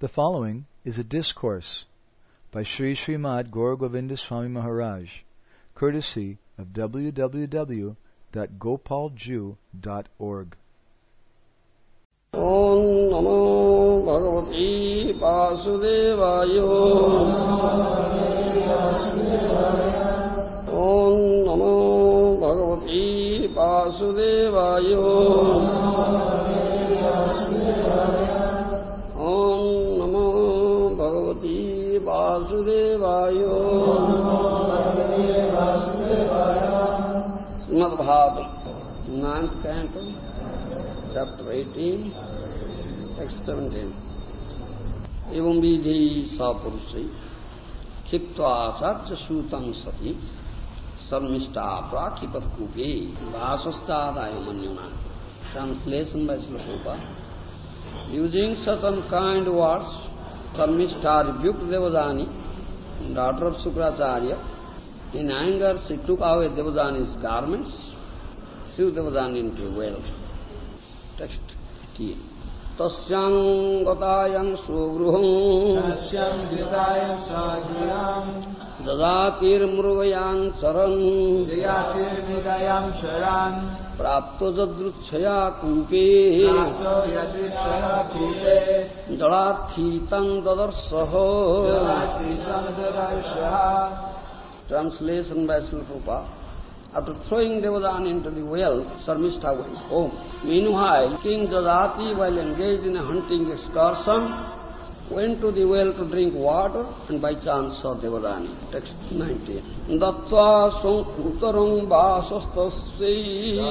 The following is a discourse by Sri Srimad Gauragovinda Swami Maharaj, courtesy of www.gopaljiu.org. ॐ नमो भगवती ॐ नमो भगवती भाव। Ninth canto, chapter eighteen text seventeen एवं विधि सपुरुष क्षिप्वा सच सूतम सती शर्मिष्ठा प्राक्षिपत कूपे भाषस्तादाय मन्युना। Translation by श्लोकोपा using certain kind words Sharmishtha रिव्युक्त Devayani daughter of Shukracharya In anger, she took away Devadani's garments, threw Devadani into a well. Text 18. तस्यां गतायां स्वगृहम् तस्यां गतायां सागृहाम् ददातिर्मृगयां चरन् जयातिर्मृगयां शरान् प्राप्तो जदृच्छया कूपे जलार्थी तं ददर्शः Translation by Srila. After throwing Devadani into the well, Sarmishta went home. Oh, meanwhile, King Jadati, while engaged in a hunting excursion, went to the well to drink water and by chance saw Devadani. Text 19. Dattva sankrutarang vasastasya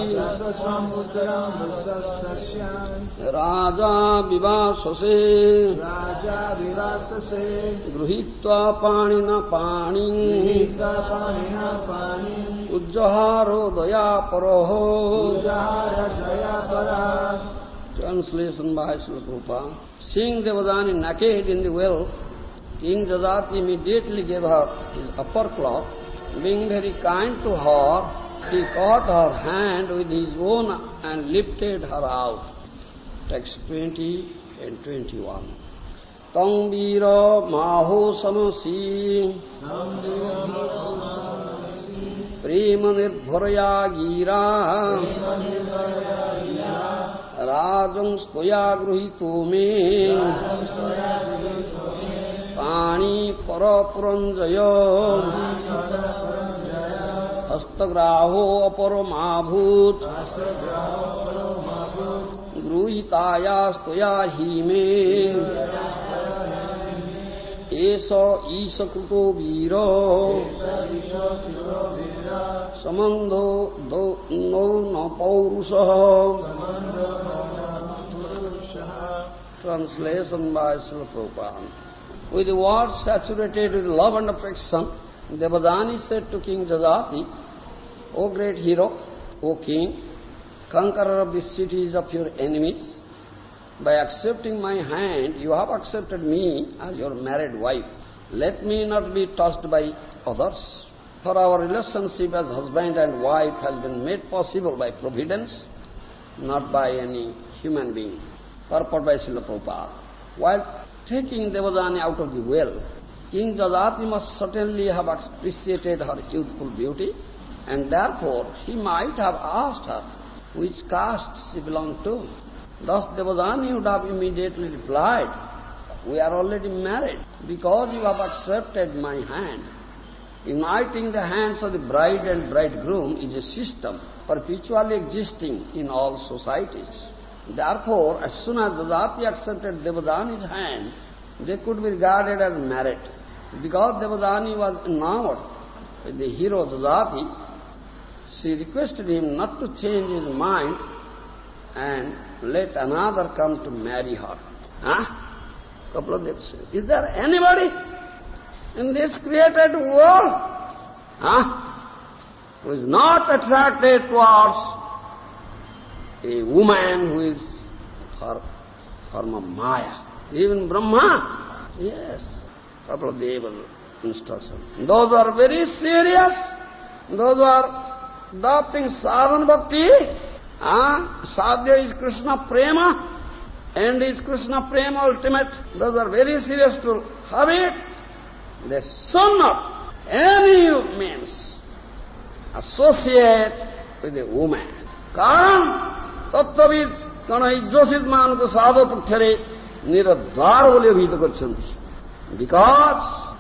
तस्वम् उत्तरम् वसस्तस्याम् raja vivasase राजा विवाससे गृहीत्वा पाणिना पाणिम् गृहीत्वा पाणिना पाणिम् उज्जहारो दयापरः पूजार जया परा Translation by Srila Prabhupada. Seeing Devadani naked in the well, King Jadati immediately gave her his upper cloth. Being very kind to her, he caught her hand with his own and lifted her out. Text 20 and 21. Tang vira maho samasi prema nirbharaya gira राजं स्वया गृहीतो मे। पाणी परपुरञ्जय। हस्तग्राहो अपरमाभूत्। गृहीतायास्त्वया हि मे। एष ईशकृतो वीर सम्बन्धो नौ न पौरुषः Translation by Srila Prabhupada. With the words saturated with love and affection, Devadani said to King Jadati, O great hero, O king, conqueror of the cities of your enemies, by accepting my hand, you have accepted me as your married wife. Let me not be touched by others, for our relationship as husband and wife has been made possible by providence, not by any human being. Purport by Srila Prabhupada. While taking Devadani out of the well, King Jadati must certainly have appreciated her youthful beauty, and therefore he might have asked her which caste she belonged to. Thus Devadani would have immediately replied, We are already married, because you have accepted my hand. Uniting the hands of the bride and bridegroom is a system perpetually existing in all societies. Therefore, as soon as Jadati accepted Devadani's hand, they could be regarded as married. Because Devadani was enamored with the hero Jadati, she requested him not to change his mind and let another come to marry her. Huh? Couple of days. Is there anybody in this created world huh, who is not attracted towards a woman who is her of Maya. Even Brahma, yes, couple of Devas instructions. Those are very serious, those are adopting sadhana bhakti, Ah, sadhya is Krishna prema, and is Krishna prema ultimate. Those are very serious to have it. The son of any means associate with a woman. Karan, tattavid, kana ijjosit manku sadhu putthyare, niradvar vole abhita karchanti. Because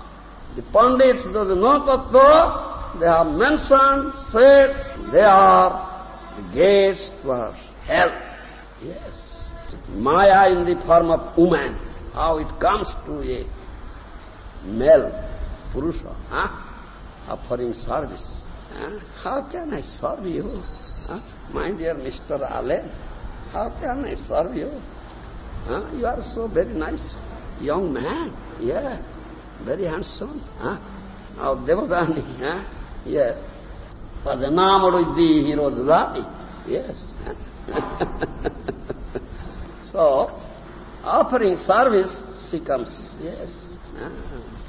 the pundits, those no tattva, they have mentioned, said, they are the gates to hell. Yes. Maya in the form of woman, how it comes to a male, Purusha, huh? offering service. Huh? How can I serve you? Huh? My dear Mr. Allen, how can I serve you? Huh? You are so very nice young man. Yeah, very handsome. Huh? Now, Devadani, huh? Yeah. Pajanamaruddhi hero jati. Yes. so, offering service, she comes. Yes.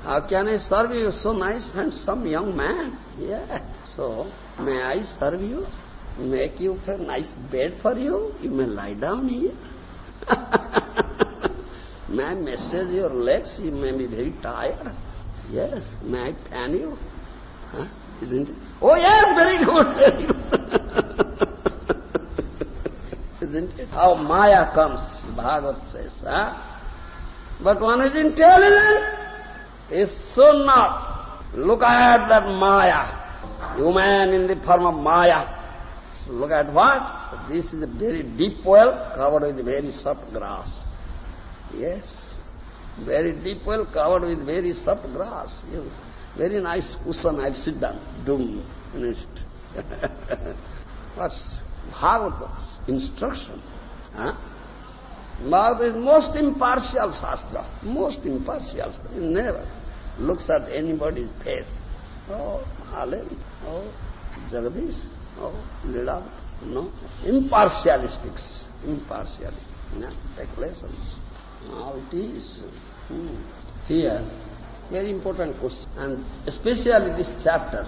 How can I serve you? So nice, handsome young man. Yeah. So, may I serve you? Make you a nice bed for you? You may lie down here. may I massage your legs? You may be very tired. Yes. May I fan you? Huh? Isn't it? Oh yes, very good, very good. Isn't it? How Maya comes, Bhagavat says. Huh? But one is intelligent, is so not. Look at that Maya, human in the form of Maya. So look at what? This is a very deep well covered with very soft grass. Yes, very deep well covered with very soft grass. Very nice cushion, I'll sit down. Doom, finished. What's Bhagavatam's instruction? Huh? Bhagavad is most impartial Shastra, most impartial. Never looks at anybody's face. Oh, Alan, oh, Jagadish, oh, Lila, no. Impartialistics, impartiality. No, take lessons. Now it is hmm. here, very important question. And especially this chapter,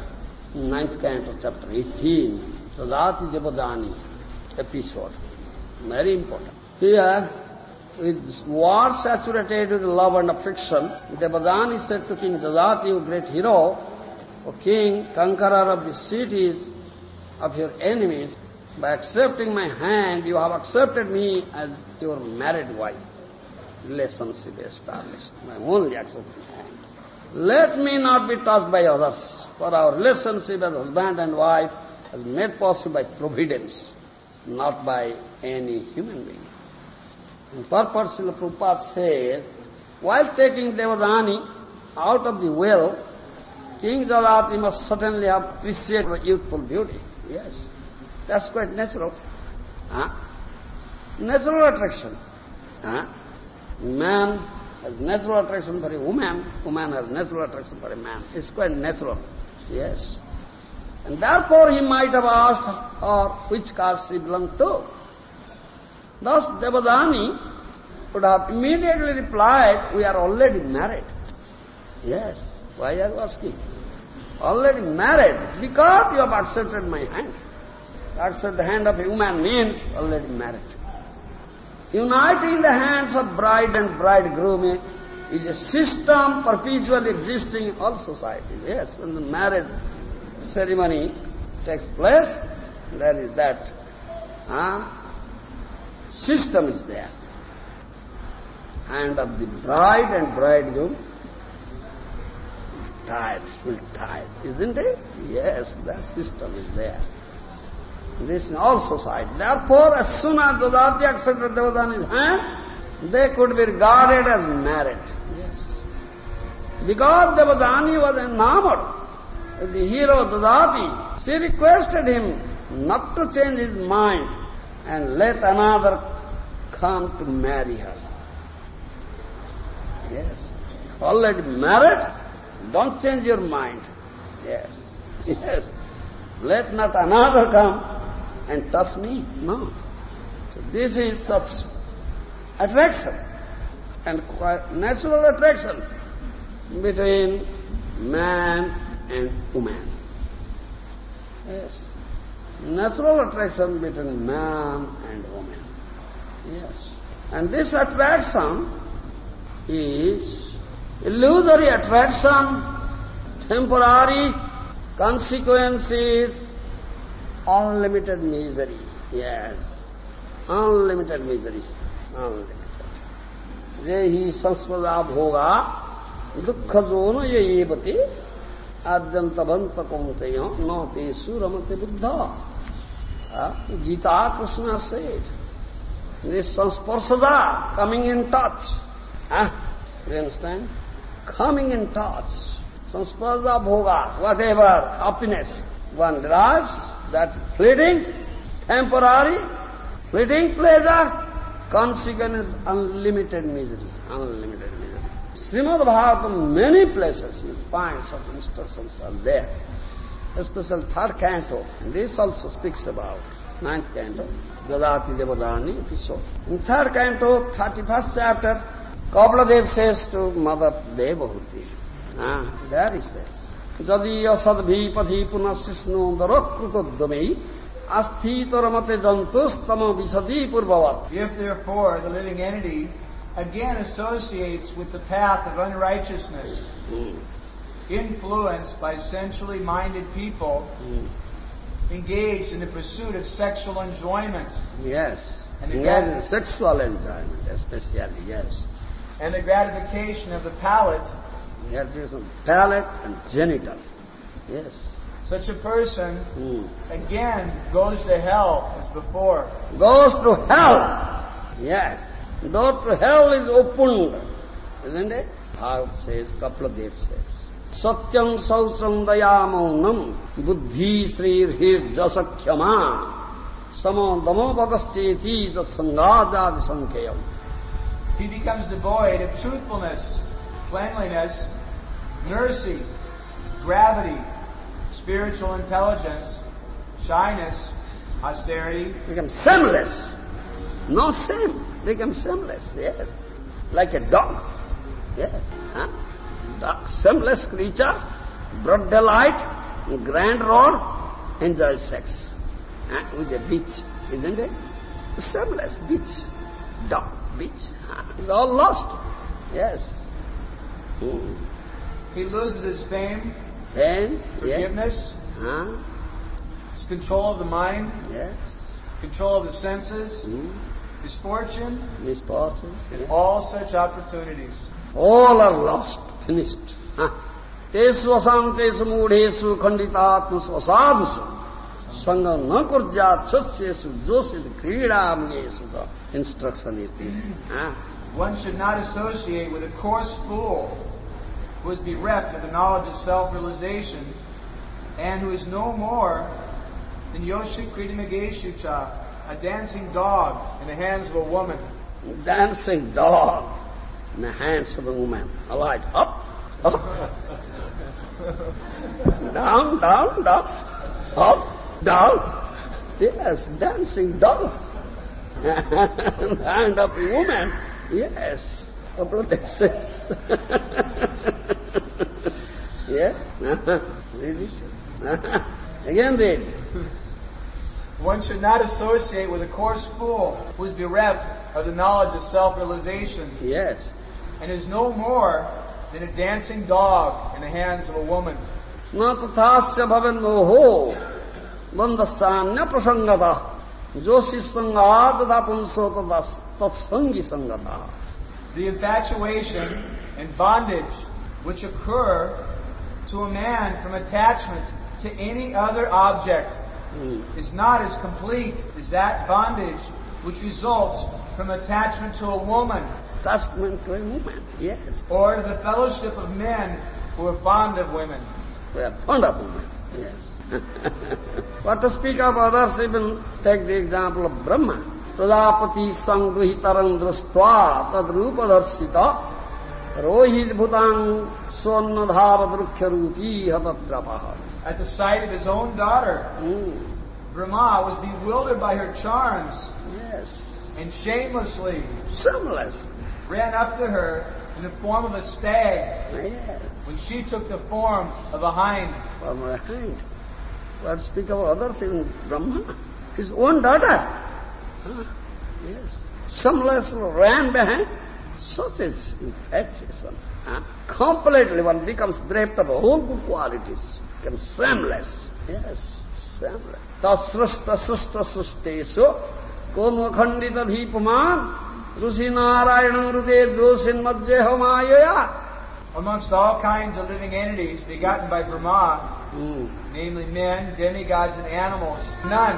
ninth canto, chapter 18, Sadati Devadani episode, very important. Here, with war saturated with love and affection, Devadani said to King Jajati, you great hero, O king, conqueror of the cities of your enemies, by accepting my hand, you have accepted me as your married wife. Relationship established. My only accepted hand. Let me not be touched by others, for our relationship as husband and wife is made possible by providence, not by any human being. And purport Srila Prabhupada says, while taking Devadani out of the well, King Jadati must certainly have appreciated her youthful beauty. Yes, that's quite natural. Huh? Natural attraction. Huh? Man has natural attraction for a woman, woman has natural attraction for a man. It's quite natural. Yes. And therefore he might have asked her which caste she belonged to. Thus Devadani would have immediately replied, we are already married. Yes, why are you asking? Already married, because you have accepted my hand. Accept the hand of a woman means already married. Uniting the hands of bride and bridegroom is a system perpetually existing in all societies. Yes, when the marriage ceremony takes place, there is that system is there. And of the bride and bridegroom, tied, will tied, isn't it? Yes, that system is there. This in all society. Therefore, as soon as Dadati accepted Devadani's hand, eh, they could be regarded as married. Yes. Because Devadani was enamored the hero Dadati, she requested him not to change his mind and let another come to marry her. Yes. Already married, don't change your mind. Yes. Yes. Let not another come and touch me. No. So this is such attraction and natural attraction between man and woman. Yes. Natural attraction between man and woman. Yes. And this attraction is illusory attraction, temporary consequences, unlimited misery. Yes, unlimited misery, unlimited. ये ही संस्पदा भोगा दुख जो न ये एवते आद्यंतवंत कौंतेय न ते सुरमते Buddha Gita Krishna said this sansparsada coming in touch ah you understand coming in touch sansparsada bhoga whatever happiness one derives that fleeting temporary fleeting pleasure consequence unlimited misery unlimited misery Srimad Bhagavatam, many places you find such instructions are there. Especially third canto, this also speaks about ninth canto, Jadati Devadani episode. In third canto, 31st chapter, Kabladev says to Mother Devahuti, ah, there he says, Jadi asadbhi pathi punasisnu darakrutoddamei asthitaramate jantustama visati purvavat. If therefore the living entity again associates with the path of unrighteousness, Mm. influenced by sensually minded people Mm. engaged in the pursuit of sexual enjoyment Yes. And the in sexual enjoyment, especially, yes. and the gratification of the palate, Here there is a palate and genitals. Yes. such a person Mm. again goes to hell as before. Goes to hell. Yes. Door to hell is opened. Isn't it? Bhagavat says, Kapladev says. Satyam saucham dayamunam buddhi srir hir jasakhyama samo damo bhagascheti tat sangadadi. He becomes devoid of truthfulness, cleanliness, mercy, gravity, spiritual intelligence, shyness, austerity, Become shameless. No shame. Become shameless, yes. Like a dog. Yes. Huh? Dog, shameless creature, broad delight, grand roar, enjoys sex. Huh? With a bitch, isn't it? Shameless bitch. Dog, bitch. Huh? It's all lost. Yes. Hmm. He loses his fame, yes. forgiveness, Huh? his control of the mind, Yes. control of the senses, Hmm. his fortune, Misfortune. and Yes. all such opportunities. all are lost, finished. Huh? Asantesu mudhesu khanditatmasu asadhusu sangha na kurjat sasyesu josid kridamyesu. The instruction is this. One should not associate with a coarse fool who is bereft of the knowledge of self-realization and who is no more than Yoshik Kritimageshucha, a dancing dog in the hands of a woman. Dancing dog in the hands of a woman. Alight, up, up, down, down, down, up, down. Yes, dancing dog. and of a woman. Yes, couple of dances. yes. Read it. Again read. One should not associate with a coarse fool who is bereft of the knowledge of self-realization Yes. and is no more than a dancing dog in the hands of a woman. न तथास्य भवन्मोहो बन्धस्यान्य प्रसङ्गतः जोशी सङ्गा तथा पुंसो तथा तत्सङ्गी सङ्गतः the infatuation and bondage which occur to a man from attachment to any other object is not as complete as that bondage which results from attachment to a woman Attachment to a woman, yes. or the fellowship of men who are fond of women. We are fond of women, yes. but to speak of others, even take the example of Brahma. Prajapati sangduhitaram društva tad rupadarshita rohit bhutang swannadhava drukya rupi hatatrapaha. At the sight of his own daughter, Hmm. Brahma was bewildered by her charms Yes. and shamelessly Shameless. ran up to her in the form of a stag Yes. when she took the form of a hind. For my hand. What speak of others, even Brahma, his own daughter. Huh? Yes. Shameless ran behind. Such is infatuation. Huh? Completely one becomes bereft of all good qualities, becomes shameless. Yes, shameless. Tasrasta srasta sustesho konva khandita dhipaman rusi narayanam rude dosin madjeha mayaya. Amongst all kinds of living entities begotten by Brahma, Hmm. namely men, demigods, and animals, none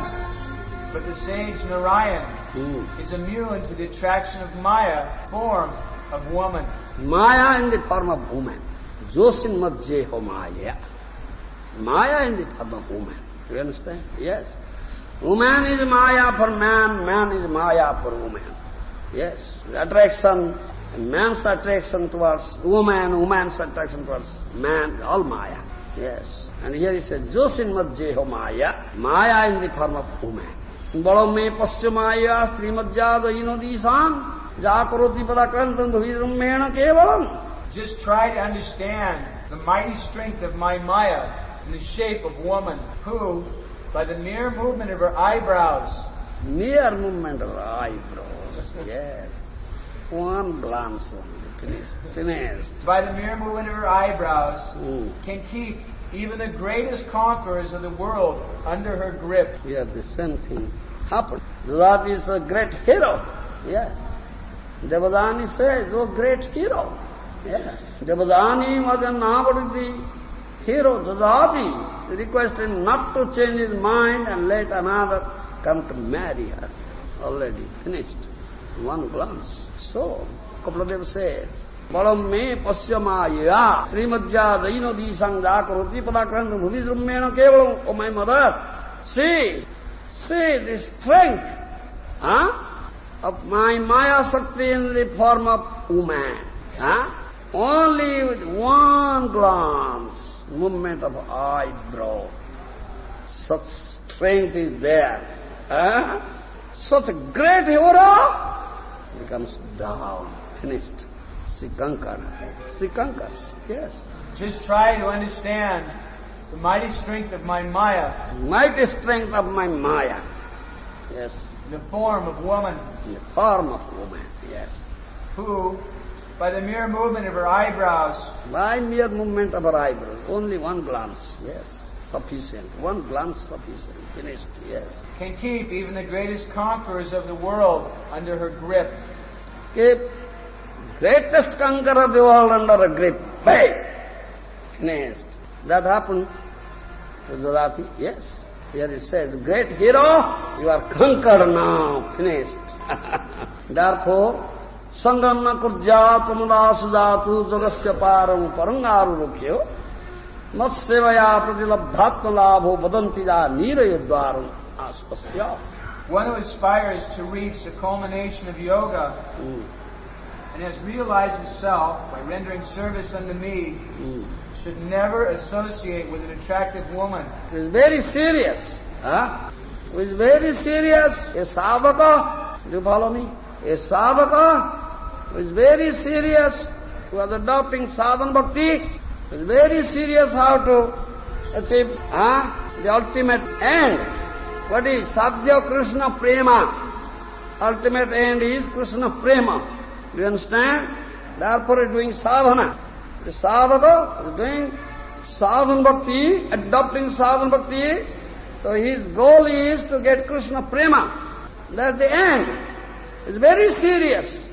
but the sage Narayan Hmm. is immune to the attraction of Maya, form of woman. Maya in the form of woman. Josin madjeho maya. Maya in the form of woman. You understand? Yes. Woman is Maya for man, man is Maya for woman. Yes. Attraction, man's attraction towards woman, woman's attraction towards man, all Maya. Yes. And here it says, Josin madjeho maya, Maya in the form of woman. Just try to understand the mighty strength of my Maya in the shape of woman, who, by the mere movement of her eyebrows, mere movement of her eyebrows, yes, one glance only, finished, finished. By the mere movement of her eyebrows, mm. can keep even the greatest conquerors of the world under her grip. Here the same thing happened. is a great hero. Yeah. Devadani says, oh great hero. Yeah. Devadani was a the hero, Dadati. Requested not to change his mind and let another come to marry her. Already finished. One glance. So, Kapladev says, बड़म में पश्यमाया श्रीमज्जा जैनदी संज्ञा करोति पदाक्रांत भूमिद्रमेण केवल oh my mother see see the strength huh, of my maya shakti in the form of woman huh? only with one glance movement of eyebrow such strength is there huh? such a great hero becomes down finished she conquers yes. Just try to understand the mighty strength of my Maya. Mighty strength of my maya yes. In the form of woman, in the form of woman yes. Who, by the mere movement of her eyebrows, By mere movement of her eyebrows, only one glance, yes, sufficient. One glance sufficient, finished, yes. can keep even the greatest conquerors of the world under her grip. Keep greatest conqueror of the world under a grip. Bang! Finished. That happened to yes. Here it says, great hero, you are conquered now, finished. Therefore, Sangamna kurjat mudasujatu jagasya param parangaru rukyo matsevaya pratilabdhatma labho vadanti ja nirayadvaram. One who aspires to reach the culmination of yoga Mm, and has realized himself by rendering service unto me mm. should never associate with an attractive woman. It is very serious. Huh? It is very serious. A sadhaka, do you follow me? A sadhaka who is very serious, who is adopting sadhana bhakti, is very serious how to achieve huh? the ultimate end. What is Sadhya Krishna Prema? Ultimate end is Krishna Prema. Do you understand? Therefore, doing sadhana. The sadhaka is doing sadhana bhakti, adopting sadhana bhakti. So his goal is to get Krishna prema. That's the end. It's very serious.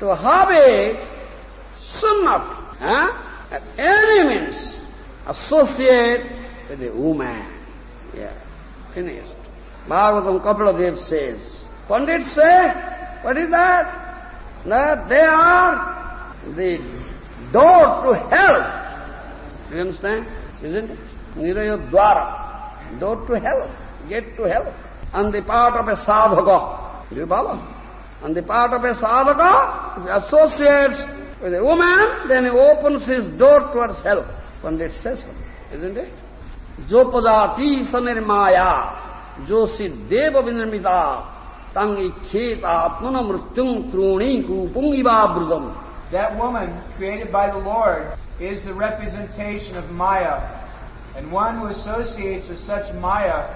To have it, not, huh? at any means, associate with a woman. Yeah, finished. Bhagavatam Kapila says, Pandits say, what is that? That they are the door to hell. You understand? Isn't it? Nirayodwara. Door to hell. Gate to hell. On the part of a sadhaka. Do you follow? On the part of a sadhaka, if he associates with a woman, then he opens his door towards hell. Pandit says so. Isn't it? Jopajati sanirmaya. Josi deva vinirmita. That woman created by the Lord is the representation of Maya. And one who associates with such Maya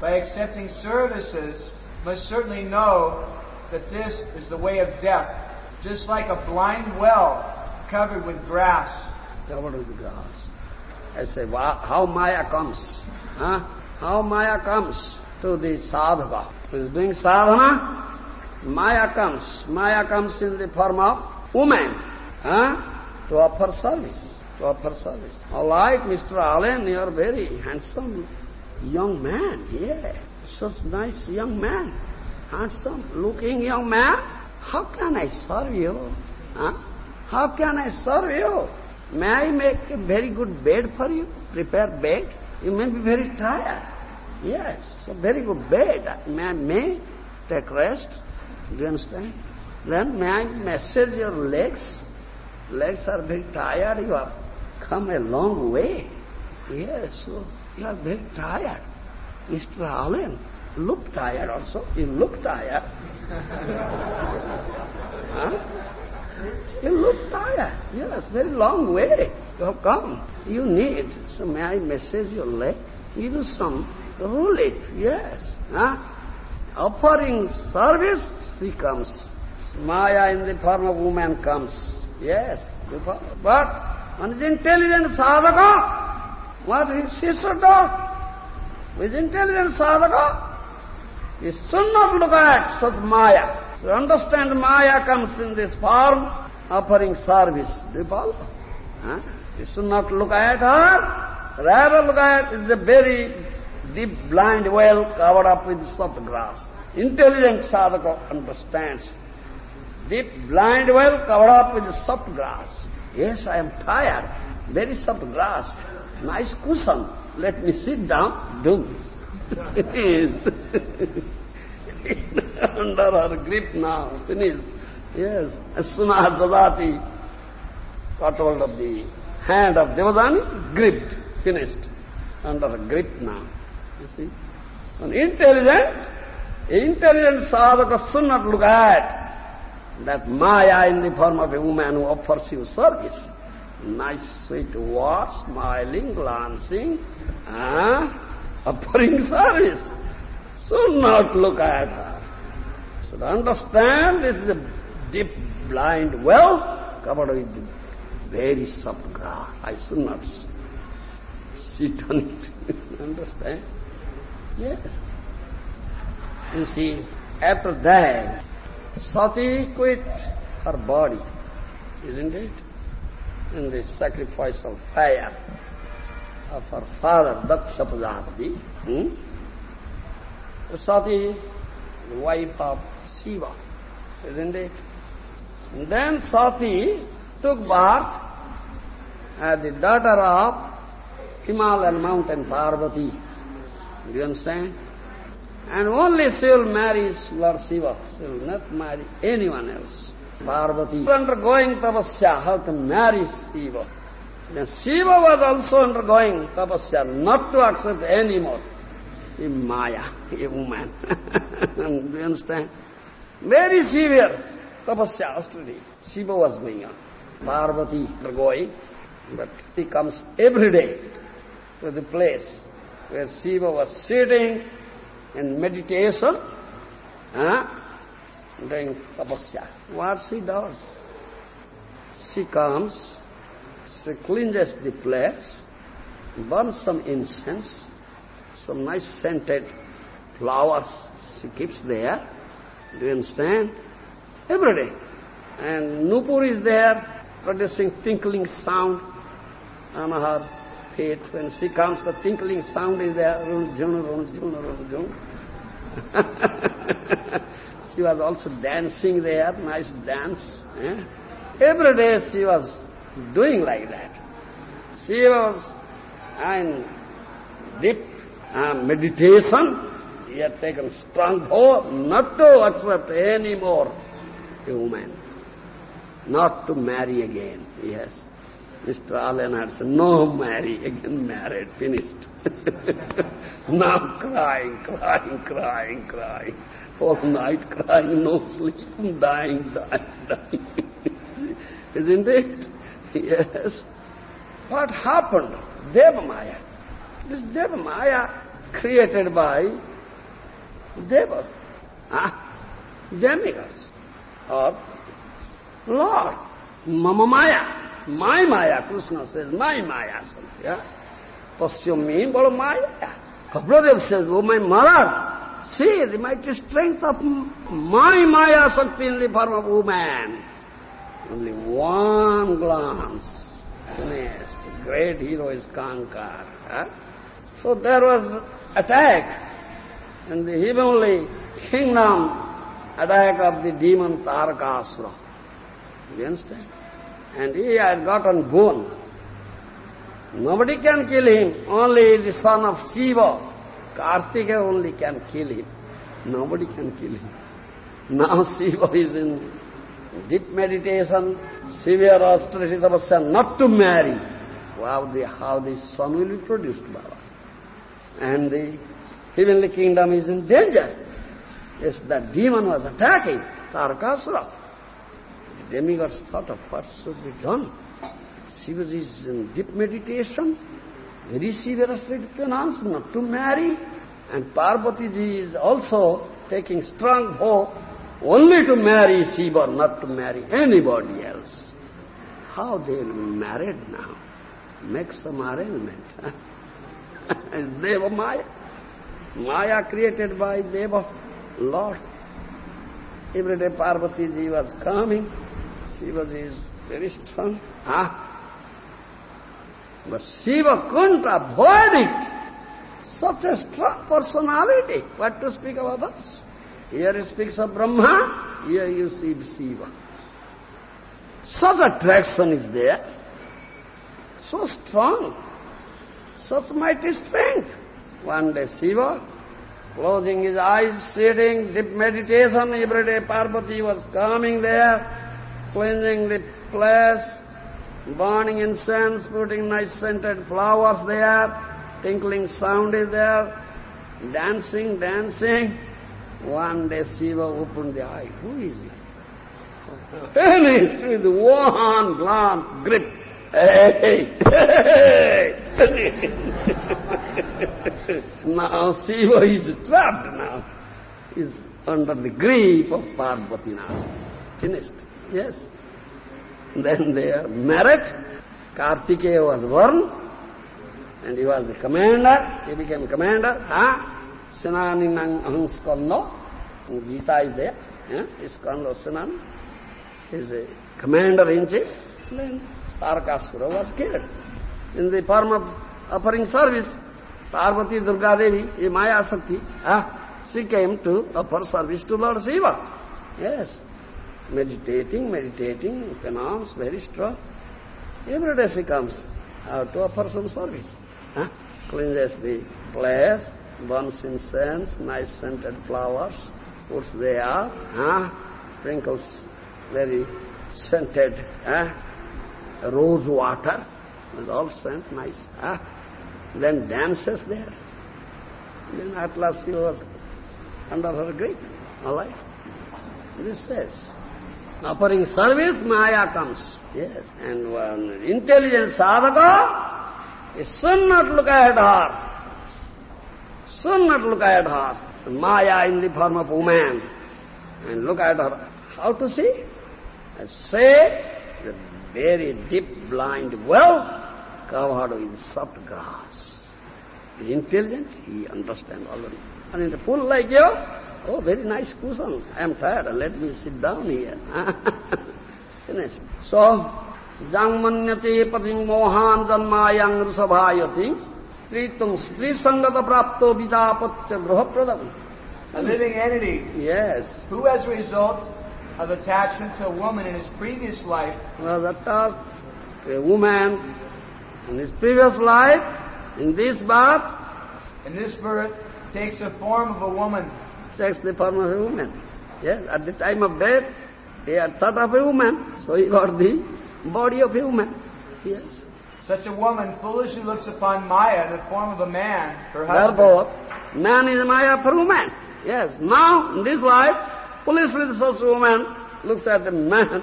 by accepting services must certainly know that this is the way of death, just like a blind well covered with grass. Covered with grass. I say, wow, how Maya comes. Huh? How Maya comes to the sadhava. Is doing sadhana, Maya comes. Maya comes in the form of woman. Huh? To offer service. To offer service. All right, Mr. Allen, you are very handsome young man. Yeah, such nice young man. Handsome looking young man. How can I serve you? Huh? How can I serve you? May I make a very good bed for you? Prepare bed? You may be very tired. Yes, a very good bed. May I may take rest? Do you understand? Then may I massage your legs? Legs are very tired. You have come a long way. Yes, so you are very tired. Mr. Allen, look tired also. You look tired. huh? You look tired. Yes, very long way you have come. You need. So may I massage your leg? Give you some relief. Yes. Huh? Offering service, she comes. Maya in the form of woman comes. Yes. But one is intelligent sadhaka. What is she should do? With intelligent sadhaka, he should not look at such Maya. So understand Maya comes in this form, offering service. Do you follow? Huh? Should not look at her, rather look at a very deep blind well covered up with soft grass. Intelligent sadhaka understands. Deep blind well covered up with soft grass. Yes, I am tired. Very soft grass. Nice cushion. Let me sit down. Do. is. under her grip now, finished. Yes, Asuna Jadati got hold of the hand of Devadani, gripped, finished, under her grip now. You see? An intelligent, intelligent sadhaka should not look at that Maya in the form of a woman who offers you service. Nice, sweet words, smiling, glancing, ah, offering service should not look at her. Should understand this is a deep blind well covered with very soft grass. I should not sit on it. understand? Yes. You see, after that, Sati quit her body, isn't it? In the sacrifice of fire of her father, Daksha Prajapati. Hmm? Sati, the wife of Shiva, isn't it? And then Sati took birth as the daughter of Himalayan mountain Parvati. Do you understand? And only she will marry Lord Shiva. She will not marry anyone else. Parvati undergoing tapasya, how to marry Shiva. Then Shiva was also undergoing tapasya, not to accept any more a Maya, a woman. Do you understand? Very severe tapasya, austerity. Shiva was going on. Parvati going, but he comes every day to the place where Shiva was sitting in meditation, huh? doing tapasya. What she does? She comes, she cleanses the place, burns some incense, some nice scented flowers she keeps there. Do you understand? Every day. And Nupur is there, producing tinkling sound on her feet. When she comes, the tinkling sound is there. she was also dancing there, nice dance. Eh? Every day she was doing like that. She was in deep uh, meditation, he had taken strong vow not to accept any more human, not to marry again. Yes. Mr. Allen had said, no marry, again married, finished. now crying, crying, crying, crying. All night crying, no sleep, dying, dying, dying. Isn't it? Yes. What happened? Devamaya. This Deva Maya created by Deva. Huh? demigods or Lord, Mama Maya, my Maya, Krishna says, my Maya, yeah? Pasyami bolo Maya. Kapradev says, oh my mother, see the mighty strength of my Maya Shakti in the form of woman. Only one glance, finished. Great hero is conquered. Huh? So there was attack in the heavenly kingdom, attack of the demon Tarakasura. You understand? And he had gotten bone. Nobody can kill him, only the son of Shiva, Kartika only can kill him. Nobody can kill him. Now Shiva is in deep meditation, severe austerity tapasya, not to marry. How the, how the son will be produced, Baba. And the heavenly kingdom is in danger. Yes, that demon was attacking Tarakasura. Demigods thought of what should be done. Shiva is in deep meditation, very severe state penance, not to marry. And Parvati ji is also taking strong vow only to marry Shiva, not to marry anybody else. How they married now? Make some arrangement. Deva Maya. Maya created by Deva, Lord. Every day Parvati ji was coming. Shiva is very strong. Ah. But Shiva couldn't avoid it. Such a strong personality. What to speak about us? Here he speaks of Brahma, here you see Shiva. Such attraction is there, so strong, such mighty strength. One day Shiva, closing his eyes, sitting, deep meditation, every day Parvati was coming there, cleansing the place, burning incense, putting nice scented flowers there, tinkling sound is there, dancing, dancing. One day Shiva opened the eye. Who is he? Finished with one glance, grip. Hey, now Shiva is trapped now. He's under the grip of Parvati now. Finished. Yes. Then they are married. Kartikeya was born. And he was the commander. He became commander. Huh? Senaninang Ahanskanda. Gita is there. Yeah? Iskanda Senan is a commander-in-chief. Then Tarakasura was killed. In the form of offering service, Parvati Durga Devi, Maya Sakti, ah, she came to offer service to Lord Shiva. Yes. Meditating, meditating, penance, very strong. Every day she comes to offer some service. Huh? Cleanses the place, burns incense, nice scented flowers, puts there, huh? sprinkles very scented huh? rose water, is all scent, nice. Huh? Then dances there. Then at last she was under her grip, all right? This says, offering service, Maya comes. Yes, and one intelligent sadhaka soon not look at her. Soon not look at her. Maya in the form of woman. And look at her. How to see? Say, the very deep blind well covered with soft grass. Intelligent, he understands it. And in the pool like you, oh, very nice cushion. I am tired, let me sit down here. Finished. So, Jangmanyate patim mohan janmayang risabhayati stritum stri sangata prapto vidapatya grahapradam. A living entity Yes. who, as a result of attachment to a woman in his previous life, was attached to a woman in his previous life, in this birth, in this birth, takes the form of a woman. Takes the form of a woman. Yes, at the time of death, he had thought of a woman, so he got the body of a woman. Yes. Such a woman foolishly looks upon Maya in the form of a man, her husband. Therefore, man is Maya for woman. Yes. Now, in this life, foolishly such a woman looks at the man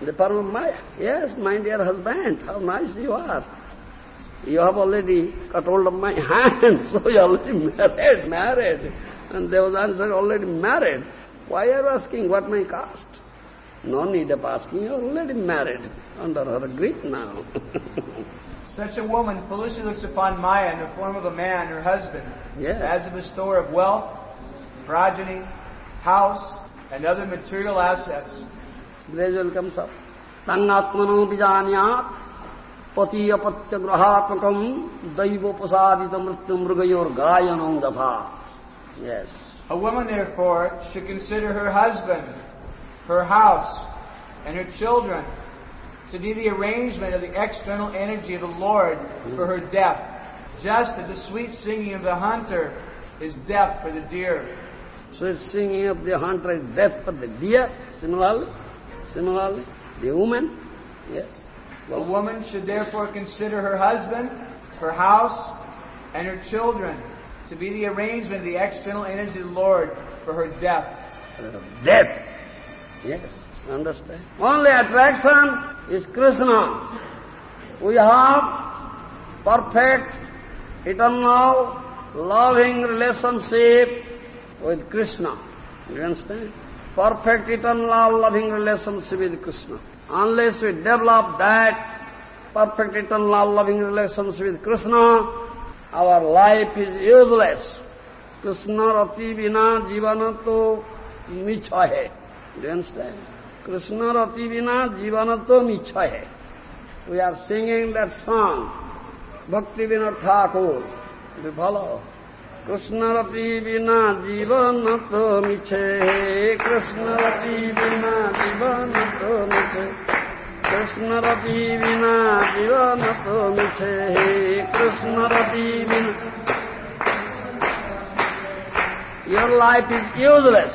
in the form of Maya. Yes, my dear husband, how nice you are. You have already got hold of my hand, so you are already married, married. And there was answer, already married. Why are you asking what my caste? No need of asking, you're already married. Under her grief now. Such a woman foolishly looks upon Maya in the form of a man, her husband, Yes. as a bestower of wealth, progeny, house, and other material assets. Gradually comes up. Tangatmano vijaniyat pati apatya grahatmakam daivopasadita mrityu mrugayor gayanam. Yes. A woman, therefore, should consider her husband, her house, and her children to be the arrangement of the external energy of the Lord for her death, just as the sweet singing of the hunter is death for the deer. So it's singing of the hunter is death for the deer. Similarly, similarly, the woman, yes. A woman should therefore consider her husband, her house, and her children to be the arrangement of the external energy of the Lord for her death. Death. Yes, understand? Only attraction is Krishna. We have perfect, eternal, loving relationship with Krishna. You understand? Perfect, eternal, loving relationship with Krishna. Unless we develop that perfect, eternal, loving relationship with Krishna, Our life is useless. Krishna rati vina jivanato micha hai. Do you understand? Krishna rati vina jivanato micha hai. We are singing that song, Bhakti Vinod Thakur. We follow. কৃষ্ণরতি বিনা জীবন তো মিছে কৃষ্ণরতি বিনা জীবন তো মিছে કૃષ્ણ રતિ વિના જીવન તો છે હે કૃષ્ણ રતિ વિના your life is useless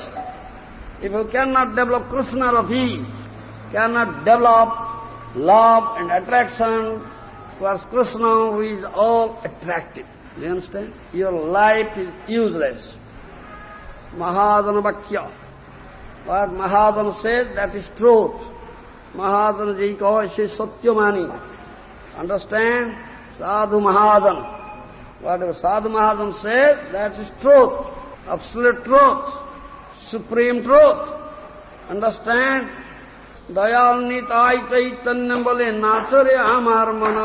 if you cannot develop krishna Rati, cannot develop love and attraction towards Krishna who is all attractive. You understand? Your life is useless. Mahajana Bhakya. What Mahajana says, that is truth. Mahajana ji kaho she satyamani. Understand? Sadhu Mahajan. Whatever Sadhu Mahajan said, that is truth. Absolute truth. Supreme truth. Understand? Dayal Nitai Chaitanya বলে নাচরে আমার মন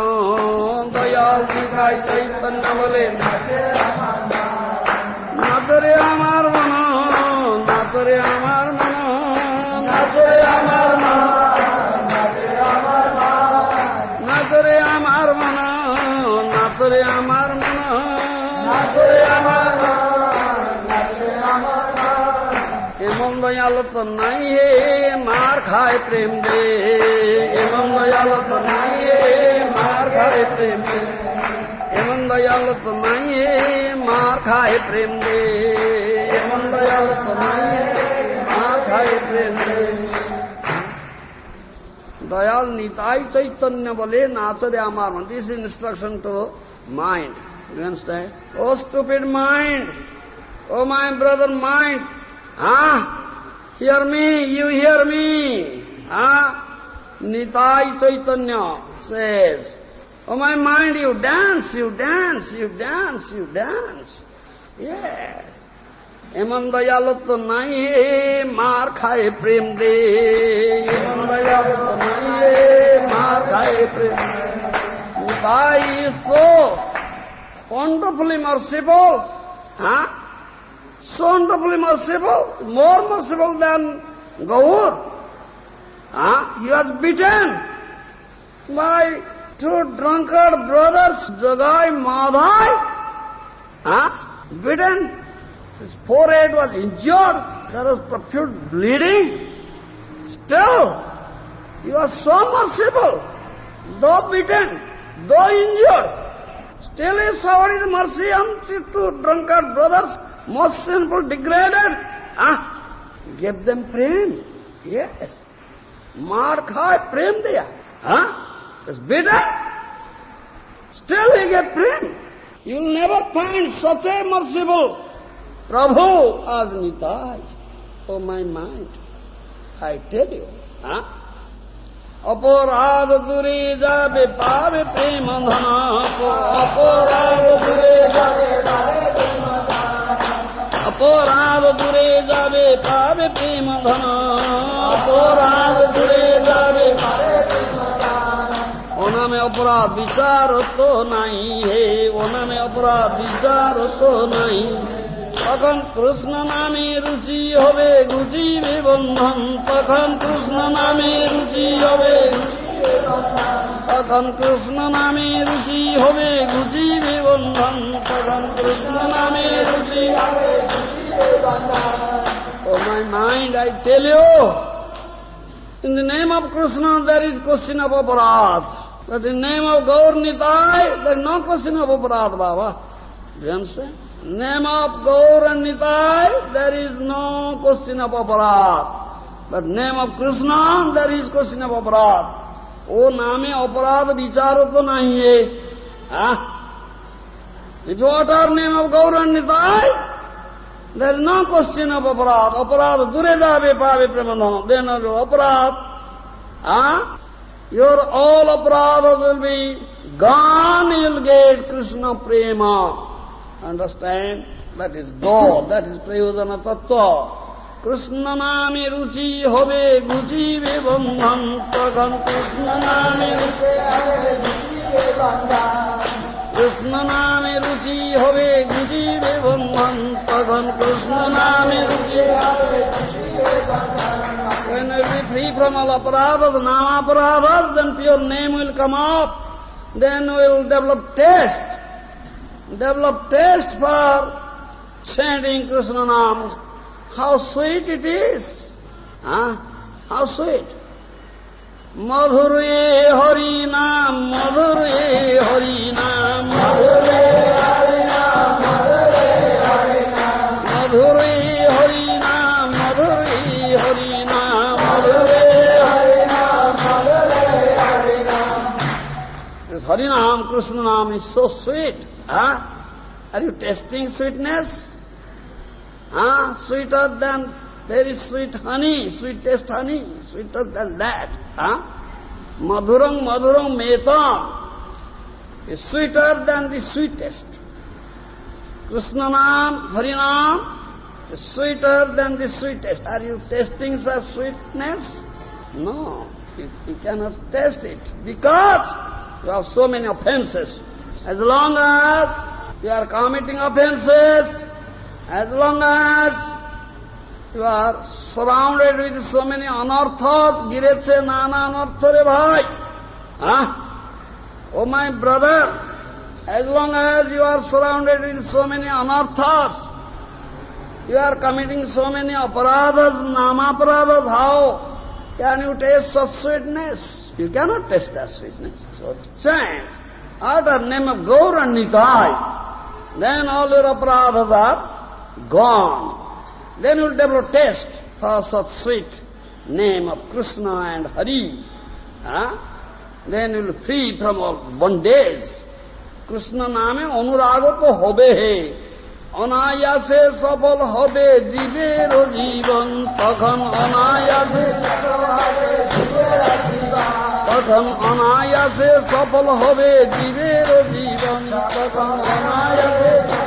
দয়াল নিতাই চৈতন্য বলে নাচরে আমার মন নাচরে আমার এমন দয়াল তো নাই হে মার খায় প্রেম দে এমন দয়াল তো নাই হে মার খায় প্রেম দে এমন দয়াল তো নাই হে মার খায় প্রেম দে এমন দয়াল তো নাই মার খায় প্রেম দে দয়াল নিতাই চৈতন্য বলে নাচরে আমার this instruction to mind You understand? Oh stupid mind! Oh my brother mind! Huh? Hear me, you hear me. Huh? Nitai Chaitanya says, Oh my mind, you dance, you dance, you dance, you dance. Yes. এমন দয়াল তো নাই হে মার খায় প্রেম দে এমন দয়াল তো নাই হে মার খায় প্রেম তাই so wonderfully merciful, huh? so wonderfully merciful, more merciful than Gaur. Huh? He was beaten by two drunkard brothers, Jagai, Madhai. Huh? Beaten. His forehead was injured. There was profuse bleeding. Still, he was so merciful, though beaten, though injured. Still he showered his mercy on two drunkard brothers, most sinful, degraded. Ah, gave them prem. Yes. Mar khai prem diya. Huh? Was bitter. Still he gave prem. You'll never find such a merciful Prabhu as Nitai. Oh my mind. I tell you. Huh? অপরাধ দূরে যাবে পাবে প্রেম ধন অপরাধ অপরাধ দূরে যাবে পাবে প্রেম সাধন অপরাধ দূরে যাবে ও নামে অপরাধ বিচার তো নাই হে ও নামে অপরাধ বিচার তো নাই। তখন কৃষ্ণ নামে রুচি হবে ঘুচিবে বন্ধন। তখন কৃষ্ণ নামে রুচি হবে তখন কৃষ্ণ নামে রুচি হবে ঘুচিবে বন্ধন। তখন কৃষ্ণ নামে রুচি হবে। Oh my mind, I tell you, in the name of Krishna there is question of aparadh. But in name of Gaur Nitai, there is no question of aparadh, Baba. Do you understand? name of Gaur and Nitai, there is no question of aparadh. But name of Krishna, there is question of aparadh. ओ नामे अपराध विचार तो नहीं है If what are name of Gaur and Nitai, there is no question of aparadh. Aparadh dure jave pave pramadhanam. Then no aparadh. Ah? Your all aparadhas will be gone, you'll get Krishna prema. Understand? That is goal, that is prayojana tattva. Krishna নামে রুচি হবে গুচিবে বন্ধন তখন কৃষ্ণ নামে কৃষ্ণ নামে রুচি হবে গুচিবে বন্ধন তখন কৃষ্ণ নামে রুচি When we be free from all aparadhas, nama aparadhas, then pure name will come up. Then we will develop taste. Develop taste for chanting Krishna names. How sweet it is! Huh? How sweet! Madhurye Hari Nam, Madhurye Hari Nam, Madhurye Hari Nam, Madhurye Hari Nam, Madhurye Hari Nam, Madhurye Hari Nam, This Hari Nam, Krishna Nam is so sweet. Huh? Are you tasting than very sweet honey, sweet taste honey, sweeter than that. Ah, madhurang madhurang metam is sweeter than the sweetest. Krishna Nam, Hari Nam is sweeter than the sweetest. Are you tasting such sweetness? No, you, you cannot taste it because you have so many offenses. As long as you are committing offenses, as long as you are surrounded with so many anarthas, gireche nana anartha re bhai. Huh? Oh my brother, as long as you are surrounded with so many anarthas, you are committing so many aparadhas, namaparadhas, how can you taste such sweetness? You cannot taste that sweetness. So chant, utter name of Gaur and Nitai, then all your aparadhas are gone. Then you will develop taste for such sweet name of Krishna and Hari. Huh? Then you will free from all bondage. Krishna নামে অনুরাগ তো হবে অনায়াসে সফল হবে জীবের জীবন তখন অনায়াসে তখন অনায়াসে সফল হবে জীবের জীবন তখন অনায়াসে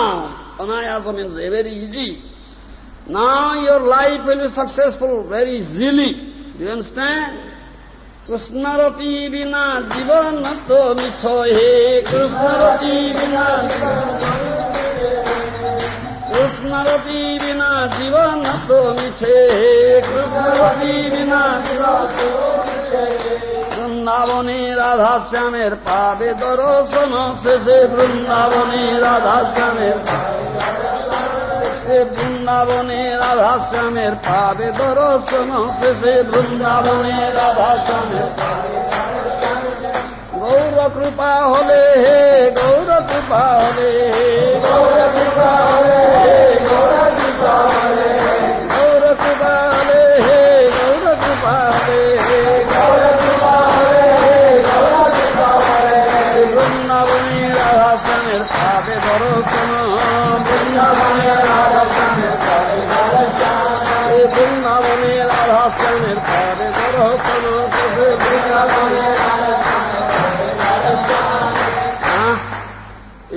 now. Anayasa means very easy. Now your life will be successful very easily. Do you understand? কৃষ্ণরতি বিনা জীবন তো মিছ হে কৃষ্ণরতি বিনা কৃষ্ণরতি বিনা জীবন তো মিছে হে কৃষ্ণরতি বিনা বৃন্দাবনে রাধা শ্যামের পাবে দর্শন। শেষে বৃন্দাবনে রাধা শ্যামের বৃন্দাবনে রাধা শ্যামের পাবে দর্শন। শেষে বৃন্দাবনে রাধা শ্যামের গৌর কৃপা হলে হে গৌর কৃপা হলে গৌর কৃপা হলে গৌর কৃপা হলে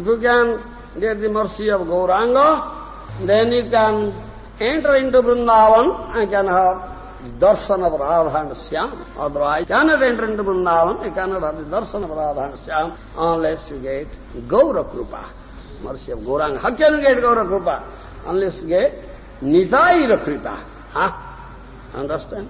If you can get the mercy of Gauranga, then you can enter into Vrindavan and can have the darshan of Radha and Shyam. Otherwise, you cannot enter into Vrindavan, you cannot have the darshan of Radha and Shyam unless you get Gaura Krupa, mercy of Gauranga. How can you get Gaura Krupa? Unless you get Nitaira Kripa. Huh? Understand?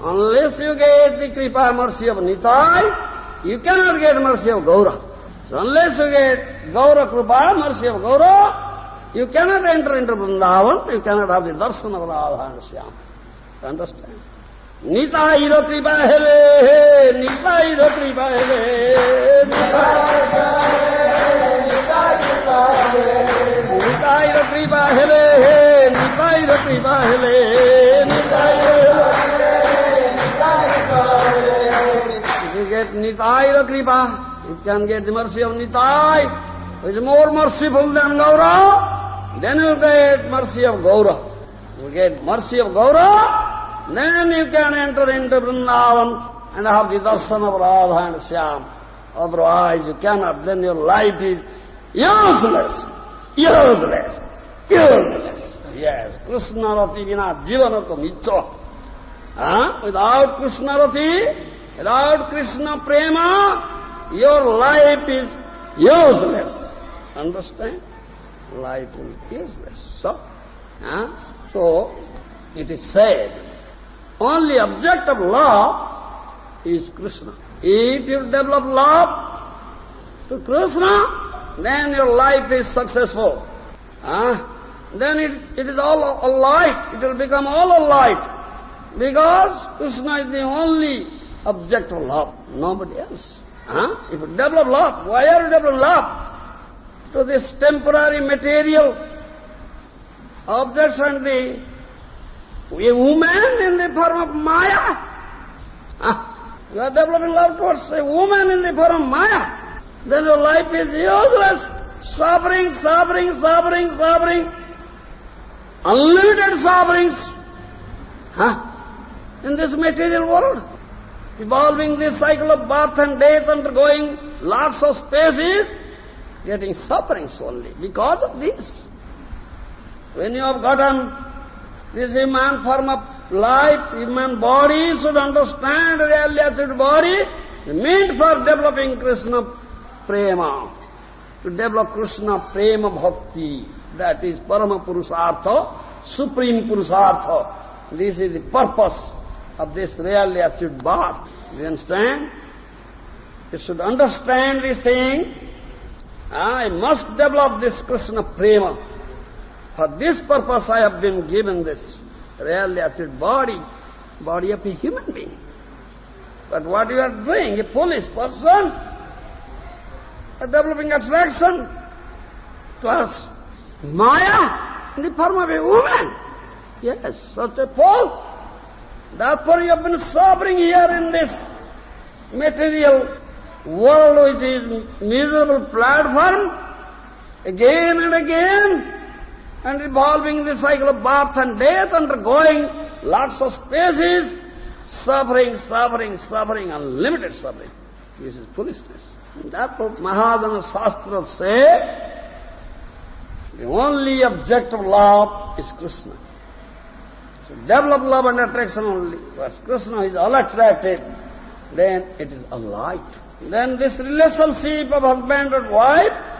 Unless you get the Kripa mercy of Nitai, you cannot get mercy of Gaura. So unless you get Gaura Krupa, mercy of Gaura, you cannot enter into Vrindavan, you cannot have the darshan of Radha and Shyam. Understand? Nitayira kripa hele, Nitayira kripa hele, Nitayira kripa hele, Nitayira kripa hele, If you get Nitayira kripa, you can get the mercy of Nitai, who more merciful than Gaura, then you get mercy of Gaura. You get mercy of Gaura, then you can enter into Vrindavan and have the darshan of Radha and Shyam. Otherwise you cannot, then your life is useless, useless, useless. Yes, Krishna Rati vina jivanato micho. Huh? Without Krishna Rati, without Krishna Prema, your life is useless. Understand? Life is useless. So, huh? So, it is said, only object of love is Krishna. If you develop love to Krishna, then your life is successful. Huh? Then it, it is all a light, it will become all a light. Because Krishna is the only object of love, nobody else. Huh? If you develop love, why are you developing love? To this temporary material objects and the a woman in the form of Maya. Ah, you are developing love towards a woman in the form of Maya. Then your life is useless. Suffering, suffering, suffering, suffering. Unlimited sufferings. Huh? In this material world. Evolving this cycle of birth and death, undergoing lots of spaces, getting sufferings only because of this. When you have gotten this human form of life, human body should understand really actual body meant for developing Krishna prema, to develop Krishna prema bhakti. That is Parama Purusartha, Supreme Purusartha. This is the purpose of this really achieved birth. You understand? You should understand this thing. I must develop this Krishna prema. For this purpose I have been given this really achieved body, body of a human being. But what you are doing, a foolish person, developing attraction towards Maya in the form of a woman. Yes, such a fool. Therefore you have been suffering here in this material world which is miserable platform, again and again, and revolving in the cycle of birth and death, undergoing lots of spaces, suffering, suffering, suffering, unlimited suffering. This is foolishness. Therefore Mahajana Shastra say, the only object of love is Krishna. So develop love and attraction only. Because Krishna is all attracted, then it is a light. Then this relationship of husband and wife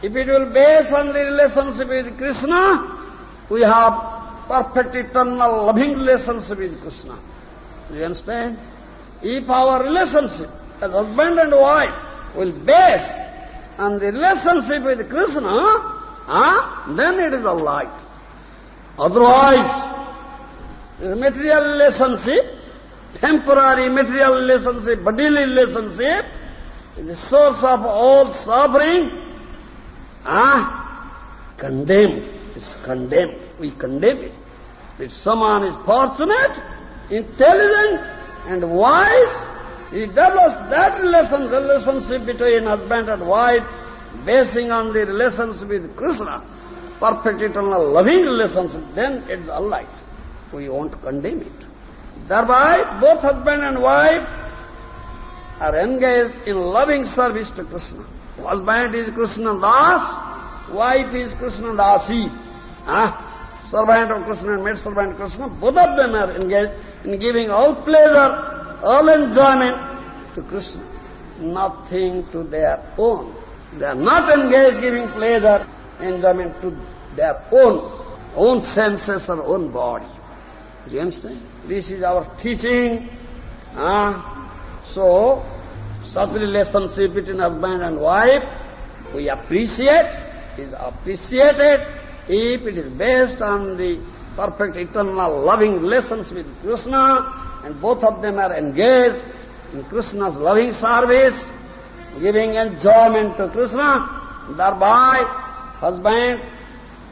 if it will base on the relationship with Krishna, we have perfect eternal loving relationship with Krishna. You understand? If our relationship as husband and wife will base on the relationship with Krishna, ah, then it is a light. Otherwise, material relationship, temporary material relationship, bodily relationship, the source of all suffering, Ah, condemned, is condemned. We condemn it. If someone is fortunate, intelligent and wise, he develops that relation, relationship between husband and wife, basing on the relationship with Krishna, perfect eternal loving relationship, then it's all right. We won't condemn it. Thereby, both husband and wife are engaged in loving service to Krishna. Husband is Krishna Das, wife is Krishna Dasi. Ah, servant of Krishna and maid servant of Krishna, both of them are engaged in giving all pleasure, all enjoyment to Krishna, nothing to their own. They are not engaged in giving pleasure, enjoyment to their own, own senses or own body. You understand? This is our teaching. Ah, so, such relationship between husband and wife, we appreciate, is appreciated if it is based on the perfect eternal loving relations with Krishna, and both of them are engaged in Krishna's loving service, giving enjoyment to Krishna, thereby husband,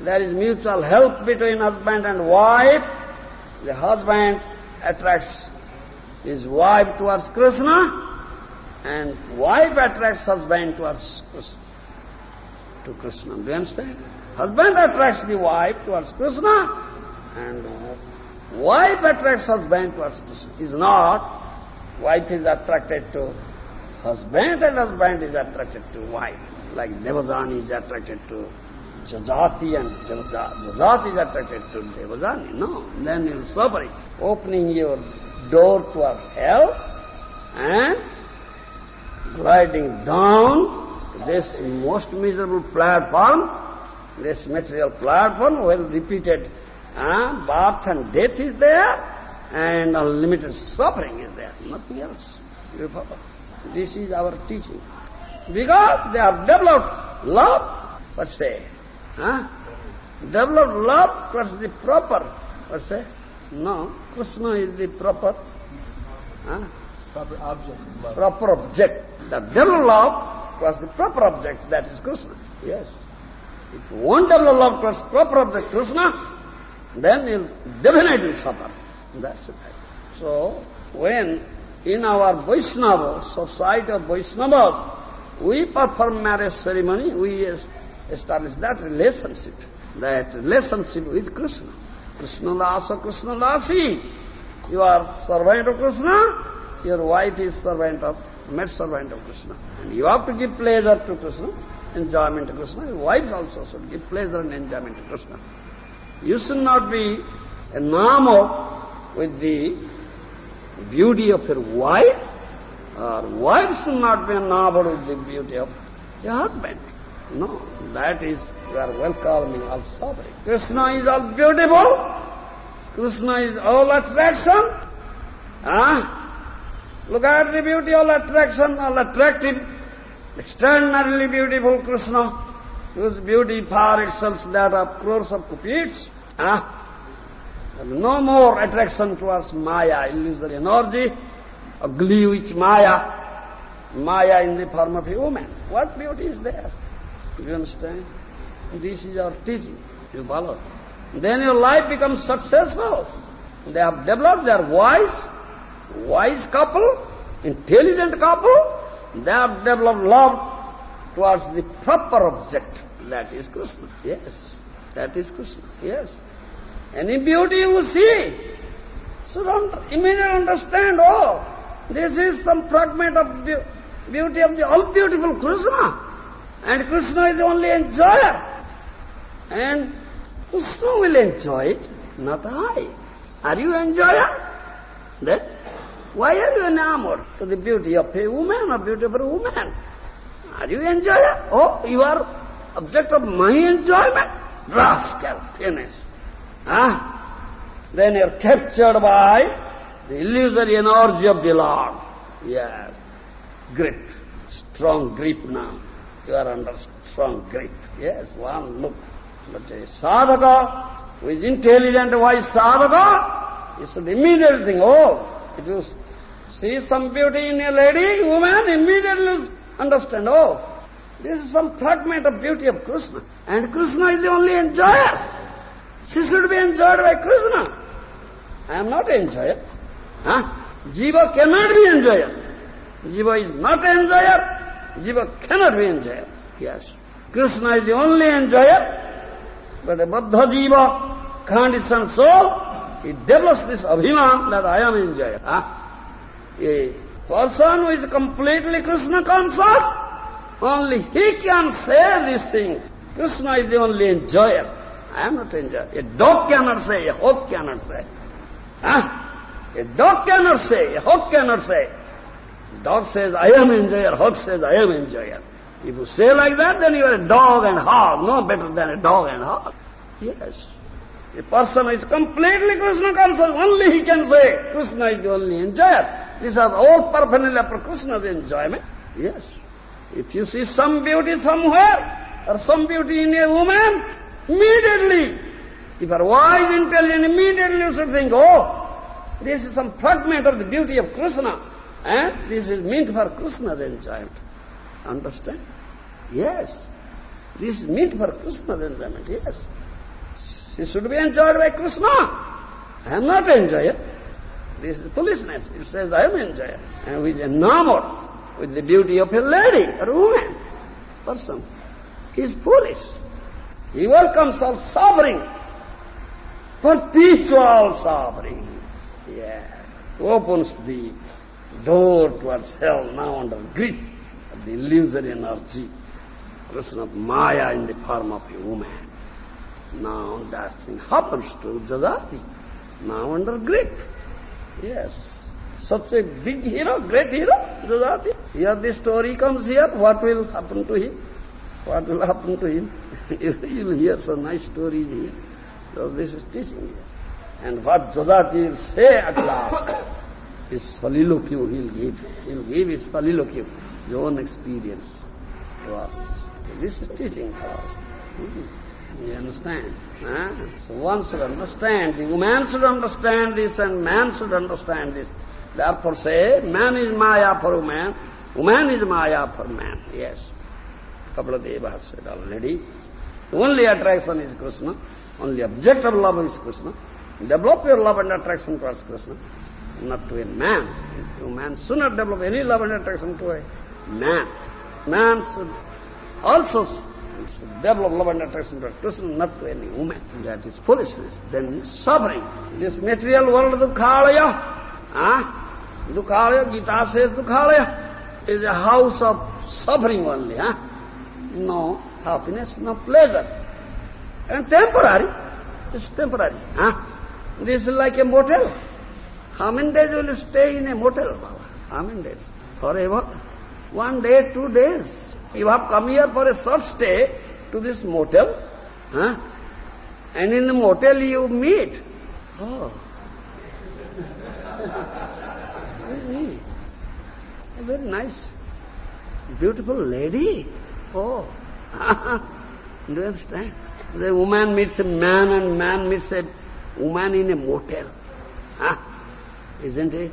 there is mutual help between husband and wife, the husband attracts his wife towards Krishna, and wife attracts husband towards Krishna. To Krishna. Do you understand? Husband attracts the wife towards Krishna, and wife attracts husband towards Krishna. Is not wife is attracted to husband and husband is attracted to wife. Like Devajani is attracted to Jajati and Jajati is attracted to Devajani. No, then you're suffering. Opening your door to our hell and gliding down this most miserable platform, this material platform, where repeated uh, birth and death is there, and unlimited suffering is there, nothing else. This is our teaching. Because they have developed love, what say? Huh? Developed love towards the proper, what say? No, Krishna is the proper, huh? Proper object love. Proper object. The developed love towards the proper object, that is Krishna. Yes. If you won't develop love towards proper object Krishna, then you'll definitely suffer. That's it. So, when in our Vaishnava, society of Vaishnavas, we perform marriage ceremony, we establish that relationship, that relationship with Krishna. Krishna Dasa, Krishna Dasi. You are servant of Krishna, your wife is servant of, maid servant of Krishna. And you have to give pleasure to Krishna, enjoyment to Krishna. Your wives also should give pleasure and enjoyment to Krishna. You should not be enamored with the beauty of your wife, or wife should not be enamored with the beauty of your husband. No, that is, you are welcoming all suffering. Krishna is all beautiful. Krishna is all attraction. Ah, Look at the beauty, all attraction, all attractive, extraordinarily beautiful Krishna, whose beauty far excels that of crores of cupids. Ah, no more attraction towards Maya, illusory energy, ugly which Maya, Maya in the form of a woman. What beauty is there? Do you understand? This is our teaching. You follow? Then your life becomes successful. They have developed their wise, wise couple, intelligent couple, they have developed love towards the proper object. That is Krishna. Yes, that is Krishna. Yes. Any beauty you see, so don't immediately understand, oh, this is some fragment of be beauty of the all-beautiful Krishna. And Krishna is the only enjoyer. And Krishna will enjoy it, not I. Are you enjoyer? Then, why are you enamored to the beauty of a woman a beautiful woman? Are you enjoyer? Oh, you are object of my enjoyment? Rascal, finish. Ah, then you are captured by the illusory energy of the Lord. Yes, grip, strong grip now. You are under strong grip. Yes, one look. But a sadhaka who is intelligent, wise sadhaka, he should immediately think, oh, if you see some beauty in a lady, woman, immediately understand, oh, this is some fragment of beauty of Krishna. And Krishna is the only enjoyer. She should be enjoyed by Krishna. I am not enjoyer. Huh? Jiva cannot be enjoyer. Jiva is not enjoyer. Jiva cannot be enjoyer. Yes. Krishna is the only enjoyer. But a Baddha Jiva, conditioned soul, he develops this abhiman that I am enjoyer. Huh? Ah. A person who is completely Krishna conscious, only he can say this thing. Krishna is the only enjoyer. I am not enjoying. A dog cannot say, a hawk cannot say. Huh? A dog cannot say, a hawk cannot say. Dog says, I am enjoyer, Hog says, I am enjoyer. If you say like that, then you are a dog and hog, no better than a dog and hog. Yes. A person is completely Krishna conscious, only he can say, Krishna is the only enjoyer. These are all paraphernalia for Krishna's enjoyment. Yes. If you see some beauty somewhere, or some beauty in a woman, immediately, if are wise, intelligent, immediately you should think, oh, this is some fragment of the beauty of Krishna, and this is meant for Krishna's enjoyment. Understand? Yes. This is meant for Krishna's enjoyment, yes. She should be enjoyed by Krishna. I am not enjoyer. This is foolishness. It says I am enjoyer. And who is enamored with the beauty of a lady or woman, person. He is foolish. He welcomes all suffering, perpetual suffering. Yeah. Opens the door towards hell now under grip of the illusory energy. Krishna of Maya in the form of a woman. Now that thing happens to Jajati, now under grip. Yes. Such a big hero, great hero, Jajati. Here the story comes here, what will happen to him? What will happen to him? you will hear some nice stories here. So this is teaching here. And what Jajati will say at last, his soliloquy he'll give. He'll give his soliloquy, his own experience to us. This is teaching for us. Hmm. You understand? Huh? So one should understand, the woman should understand this and man should understand this. Therefore say, man is Maya for woman, woman is Maya for man. Yes. Kapiladeva has said already. Only attraction is Krishna, only object of love is Krishna. Develop your love and attraction towards Krishna, not to a man. A man not develop any love and attraction to a man. Man should also should develop love and attraction towards Krishna, not to any woman. That is foolishness. Then suffering. This material world, dukkhalaya, ah, Dukhalaya, Gita says Dukhalaya is a house of suffering only. Huh? No happiness, no pleasure. And temporary. It's temporary. Huh? This is like a motel. How many days will you stay in a motel, Baba? How many days? Forever? One day, two days. You have come here for a short stay to this motel. Huh? And in the motel you meet. Oh. A very nice, beautiful lady. Oh. Do you understand? The woman meets a man and man meets a woman in a motel. Huh? Isn't it?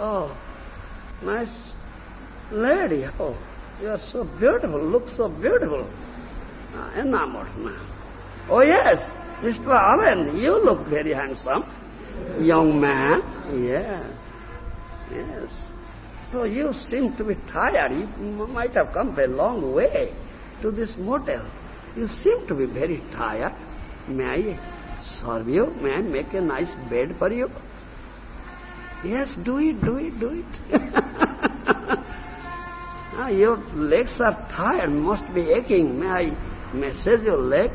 Oh, nice lady. Oh, you are so beautiful, look so beautiful. Ah, enamored. Oh yes, Mr. Allen, you look very handsome. Young man. Yeah. Yes. So you seem to be tired. You might have come a long way to this motel. You seem to be very tired. May I serve you? May I make a nice bed for you? Yes, do it, do it, do it. ah, your legs are tired, must be aching. May I massage your leg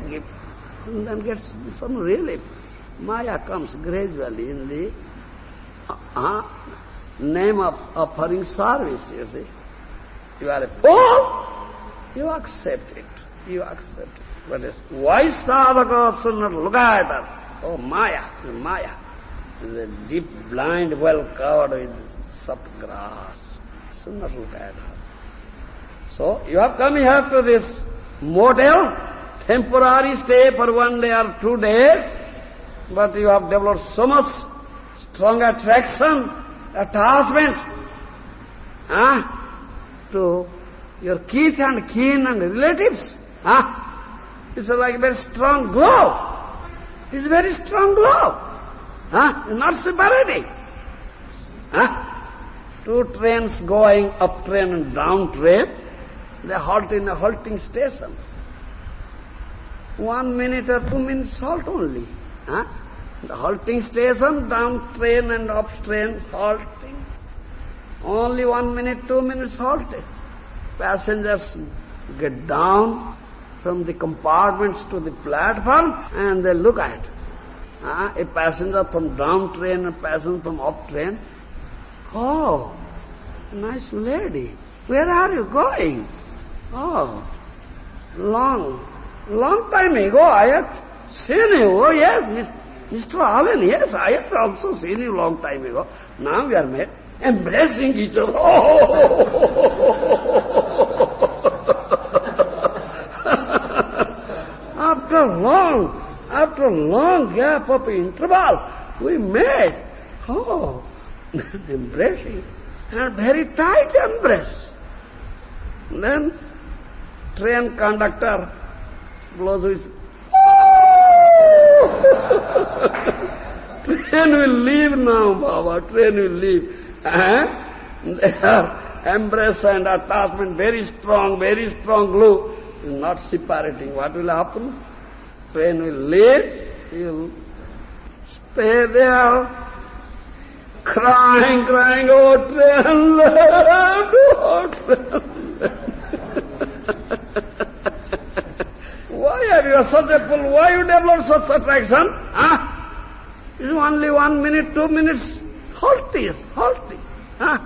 and then get some relief? Maya comes gradually in the uh, name of offering service, you see. You are a fool, you accept it. You accept it. But a wise sadhaka not look at her. Oh, Maya, Maya. Is a deep blind well covered with soft grass. Should not look at. So, you have come here to this motel, temporary stay for one day or two days, but you have developed so much strong attraction, attachment ah, to your kith and kin and relatives. Ah, it's like a very strong glow. It's a very strong glow. Ah, not separating. Ah, two trains going up train and down train, they halt in a halting station. One minute or two minutes halt only. Huh? The halting station, down train and up train halting. Only one minute, two minutes halted. Passengers get down from the compartments to the platform and they look at uh, a passenger from down train, a passenger from up train. Oh, nice lady. Where are you going? Oh, long, long time ago I have seen you. Oh yes, Mr. Allen, yes, I have also seen you long time ago. Now we are met, embracing each other. after long, after a long gap of interval, we met. Oh, embracing, and very tight embrace. Then, train conductor blows his train will leave now, Baba, train will leave. Eh? Their embrace and attachment very strong, very strong glue is not separating. What will happen? Train will leave, you'll stay there, crying, crying, oh train left, oh train why are you such a fool? Why you develop such attraction? Huh? It's only one minute, two minutes. Halt this, halt this. Huh?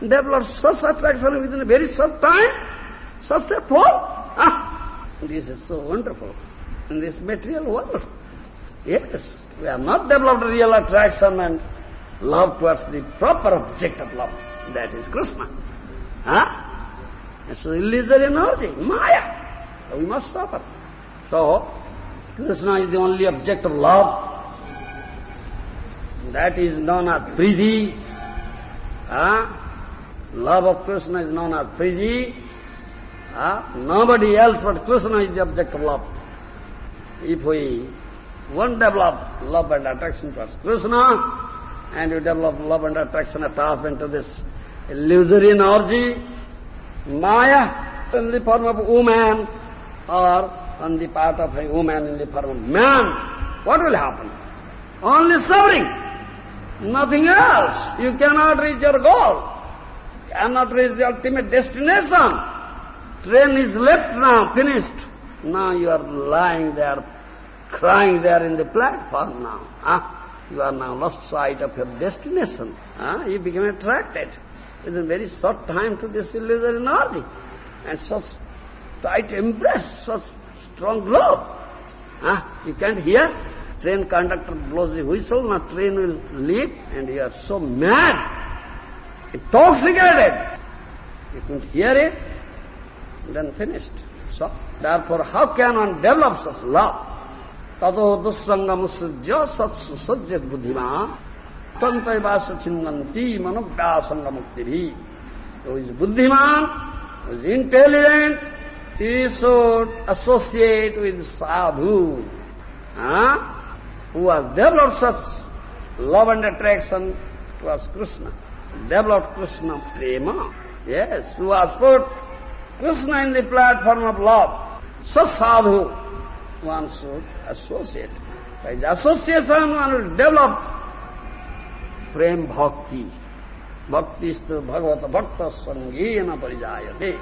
Develop such attraction within a very short time? Such a fool? Huh? This is so wonderful in this material world. Yes, we have not developed real attraction and love towards the proper object of love. That is Krishna. Huh? It's illusory energy, Maya. We must suffer. So, Krishna is the only object of love. That is known as Priti. Huh? Love of Krishna is known as Priti. Huh? Nobody else but Krishna is the object of love. If we won't develop love and attraction towards Krishna, and you develop love and attraction attachment to this illusory energy, Maya, in the form of woman, or on the part of a woman in the form of man, what will happen? Only suffering, nothing else. You cannot reach your goal, cannot reach the ultimate destination. Train is left now, finished. Now you are lying there, crying there in the platform now. Huh? You are now lost sight of your destination. Huh? You become attracted within a very short time to this illusory energy. And such tight embrace, such strong blow. Huh? You can't hear? Train conductor blows the whistle, now train will leave, and you are so mad, intoxicated. You couldn't hear it, then finished. So, therefore, how can one develop such love? तुस्सङ्गमुस बुद्धिमान तन्त्रस चिन्न मनोव्यासँग is बुद्धिमान who's intelligent to associate with sadhu who has develop such love and attraction to has Krishna develop Krishna prem yes हुन in the platform of लभ स साधु साधुट associate. By the association one will develop prem bhakti. Bhakti is to bhagavata bhakta sangena parijayate.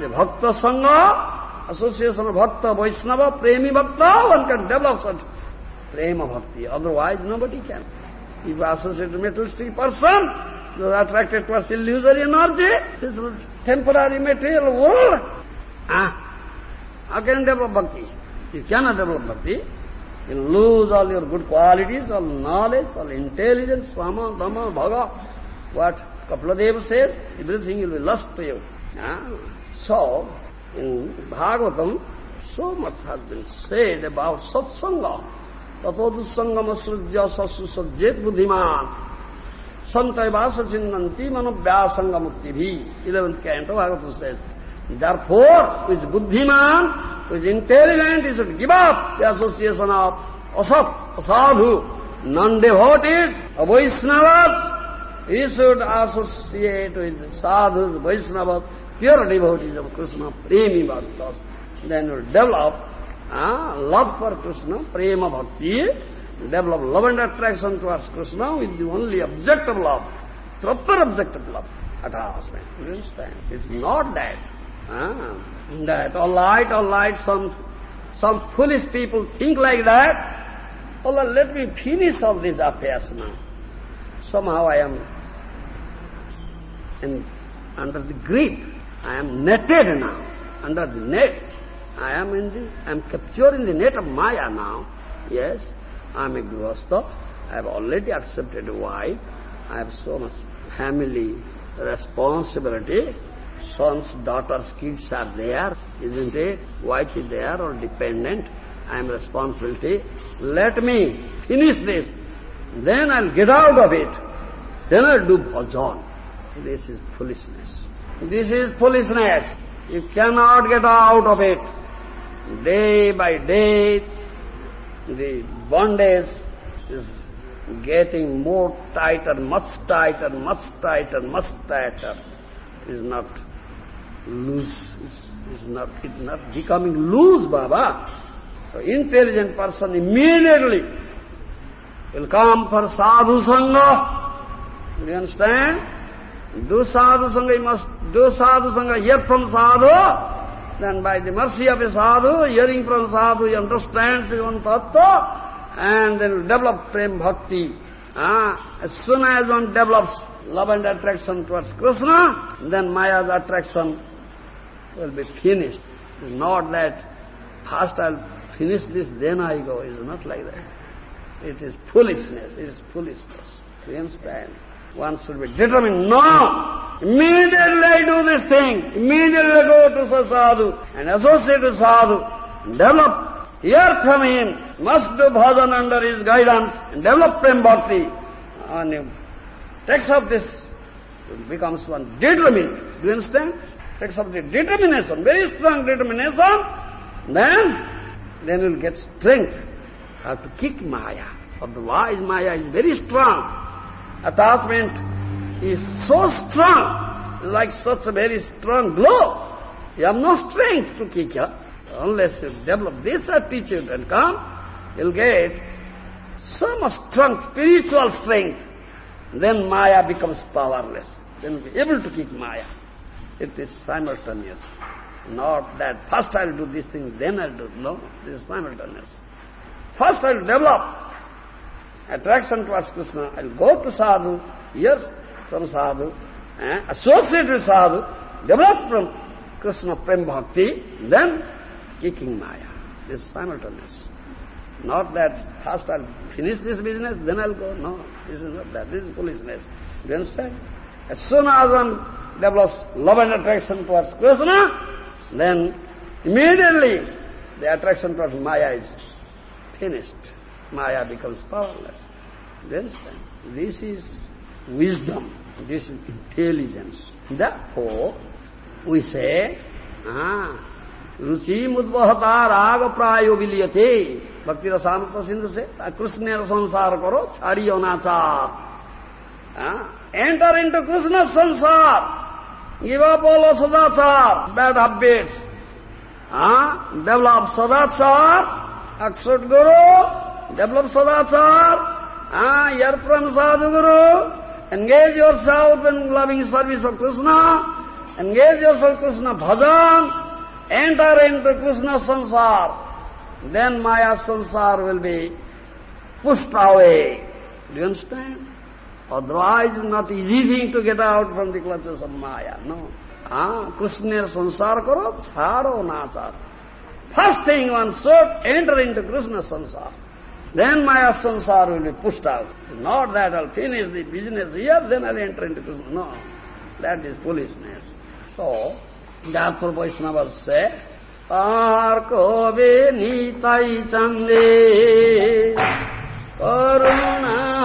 The bhakta sangha, association of bhakta, Vaishnava, premi bhakta, one can develop such prema bhakti. Otherwise, nobody can. If you associate a materialistic person, you are attracted towards illusory energy, this temporary material world. Ah, how can develop bhakti? You cannot develop bhakti. You lose all your good qualities, all knowledge, all intelligence, sama, dhamma, bhaga. What Kapiladeva says, everything will be lost to you. Ah. So, in Bhagavatam, so much has been said about satsanga. Tatodusangam sasu sajjet buddhiman. Santayvasa chinnanti manubhyasanga mukti Eleventh canto, Bhagavatam says. Therefore, with buddhiman, with intelligent, he should give up the association of asat, asadhu, non-devotees, Vaishnavas. He should associate with sadhus, Vaishnavas, pure devotees of Krishna, premi bhaktas, then you develop uh, love for Krishna, prema bhakti, develop love and attraction towards Krishna with the only object of love, proper object of love, attachment. You understand? It's not that. Ah, that all right, all right, some, some foolish people think like that. Allah, let me finish all these affairs now. Somehow I am in, under the grip. I am netted now, under the net. I am in the, I am captured in the net of Maya now. Yes, I am a grihastha. I have already accepted a wife. I have so much family responsibility. Sons, daughters, kids are there, isn't it? Wife is there or dependent. I am responsibility. Let me finish this. Then I'll get out of it. Then I'll do bhajan. This is foolishness. This is foolishness. You cannot get out of it. Day by day, the bondage is getting more tighter, much tighter, much tighter, much tighter. Is not loose. It's, not, it's not becoming loose, Baba. So intelligent person immediately will come for sadhu sangha. Do you understand? Do sadhu sangha, you must do sadhu sangha, hear from sadhu, then by the mercy of a sadhu, hearing from sadhu, he understands his own tattva, and then develop prem bhakti. Ah, as soon as one develops love and attraction towards Krishna, then Maya's attraction will be finished. It's not that first I'll finish this, then I go. It's not like that. It is foolishness. It is foolishness. Do You understand? One should be determined, no! Immediately I do this thing. Immediately go to sadhu and associate with sadhu. Develop, hear from him. Must do bhajan under his guidance and develop prem. And you takes up this, becomes one determined. Do you understand? Takes up the determination, very strong determination. Then, then you'll get strength. Have to kick Maya. Otherwise Maya is very strong attachment is so strong, like such a very strong blow. You have no strength to kick her. Unless you develop this attitude and come, you'll get so much strong spiritual strength. Then Maya becomes powerless. Then you'll be able to kick Maya. It is simultaneous. Not that first I'll do this thing, then I'll do. No, this is simultaneous. First I'll develop attraction towards Krishna, I'll go to sadhu, yes, from sadhu, eh, associate with sadhu, develop from Krishna Prem Bhakti, then kicking Maya. This is simultaneous. Not that first I'll finish this business, then I'll go. No, this is not that. This is foolishness. Do you understand? As soon as one develops love and attraction towards Krishna, then immediately the attraction towards Maya is finished. Maya becomes powerless. Then this is wisdom, this is intelligence. Therefore, we say, ah, रुचि मुद्वहता राग प्रायो विलियते भक्ति रसामृत सिंधु से कृष्ण संसार करो छाड़ी अनाचार enter into Krishna's sansar. All of sadachar, bad habits. Ah, develop sadachar, accept Guru, develop sadachar, ah, hear from sadhguru, engage yourself in loving service of Krishna, engage yourself in Krishna bhajan, enter into Krishna sansar, then Maya sansar will be pushed away. Do you understand? Otherwise it's not easy thing to get out from the clutches of Maya, no. Ah, Krishna sansar karo, chhado nachar. First thing one should enter into Krishna sansar. Then my sansar will be pushed out. It's not that I'll finish the business here, then I'll enter into Krishna. No, that is foolishness. So, therefore Vaishnavas say, Par nitai chande, karuna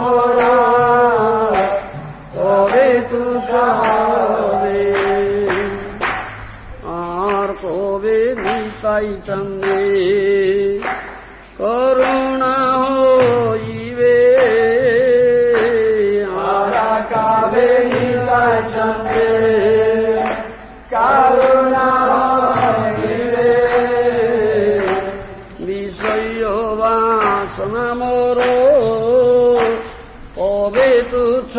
मे करुणा होइवे हारा काले निताय चंदे करुणा होइवे विषय वासना मोर অবে তুছ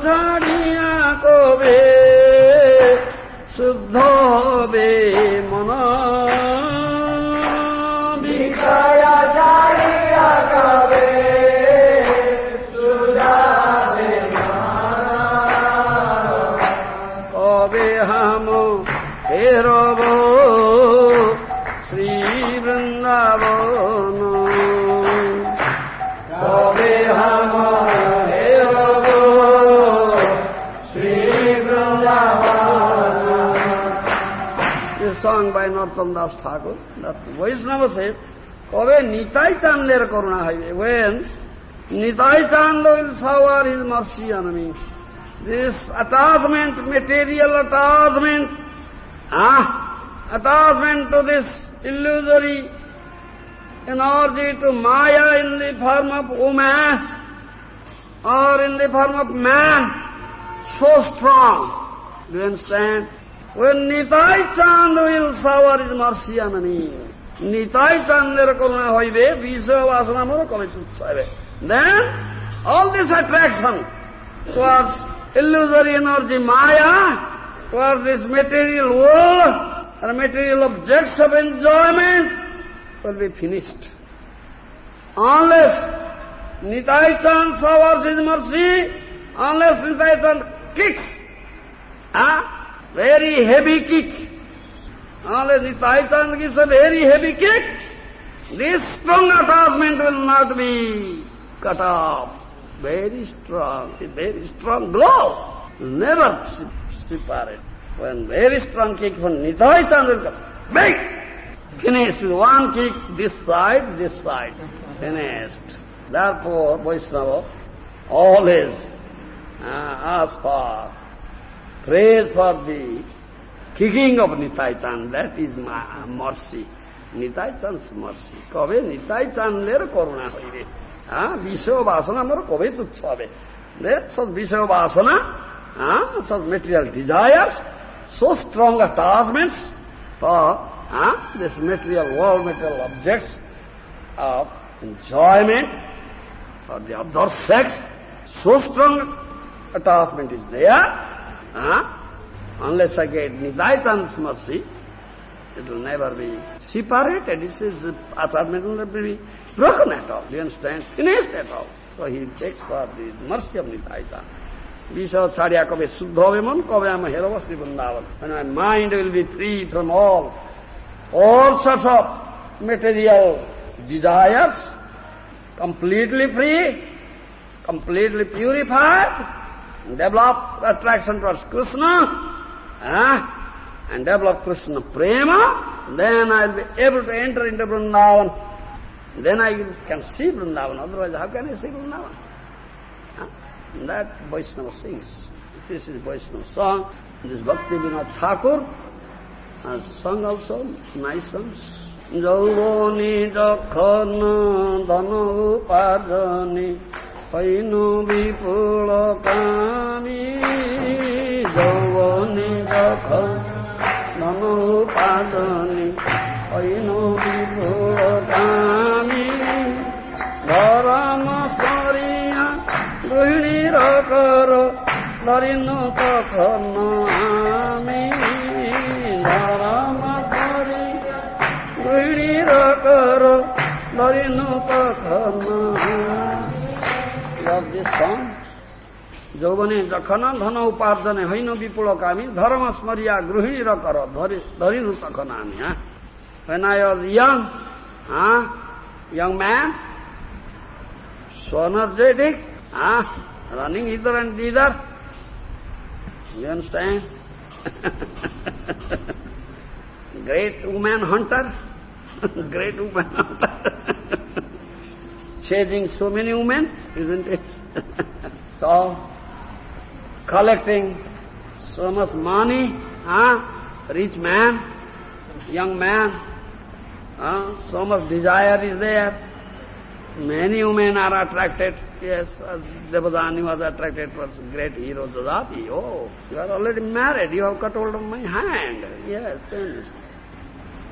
자리야 고배 수도배 song by Narottam Das Thakur, that Vaishnava said, কবে নিতাই চাঁদের করুণা হইবে when Nitai চাঁদ will shower his mercy on me this attachment material attachment ah attachment to this illusory energy to maya in the form of woman or in the form of man so strong do you understand when Nitai চাঁদ will shower his mercy on me হইবে বিষয় বাসনা মোর কবে তুচ্ছ হইবে then all this attraction towards illusory energy maya towards this material world and material objects of enjoyment will be finished unless Nitai Chand showers his mercy, unless Nitai Chand kicks, ah, very heavy kick, unless Nitai Chand gives a very heavy kick, this strong attachment will not be cut off. Very strong, very strong blow, never separate. When very strong kick from Nitai Chand will come, bang! Finished with one kick, this side, this side. Finished. Therefore, Vaishnava always uh, ask for praise for the kicking of Nitai Chand. That is my mercy. Nitai Chand's mercy. কবে নিতাই চাঁদের করুণা হইবে হ্যাঁ বিষয় বাসনা আমার কবে তুচ্ছ হবে সব বিষয় বাসনা হ্যাঁ সব material desires so strong attachments for huh, this material world, material objects of enjoyment for the other sex, so strong attachment is there, huh? Unless I get by chance mercy, it will never be separated. This is attachment will never be broken at all. Do you understand? Finished at all. So he takes for the mercy of Nithaita. Visha Charya Kave Suddhaviman Kavayama Heravasri Vrindavan. And my mind will be free from all, all sorts of material desires, completely free, completely purified, develop attraction towards krishna eh, and develop krishna prema then i'll be able to enter into vrindavan then i can see vrindavan otherwise how can i see vrindavan that Vaishnava sings. This is Vaishnava song. This Bhakti Vinod Thakur has sung also nice songs. যৌবনী যখন ধন উপার্জনী ऐनो विपुल कामी जौवने रख नमो पादने ऐनो विपुल कामी धरम स्मरिया गृहिणी र रकर लरिनु तखन आमी धरम स्मरि गृहिणी रकर लरिनु तखन आमी of this song. Jovane jakhana dhana upardhane haina vipulakami dharma smarya gruhini rakara dharinu sakhanami. Huh? When I was young, huh? young man, so energetic, huh? running hither and thither. You understand? Great woman hunter, great woman hunter. Chasing so many women, isn't it? so, collecting so much money, huh? rich man, young man, huh? so much desire is there. Many women are attracted. Yes, as Devadani was attracted was great hero Jadati. Oh, you are already married. You have cut hold of my hand. Yes,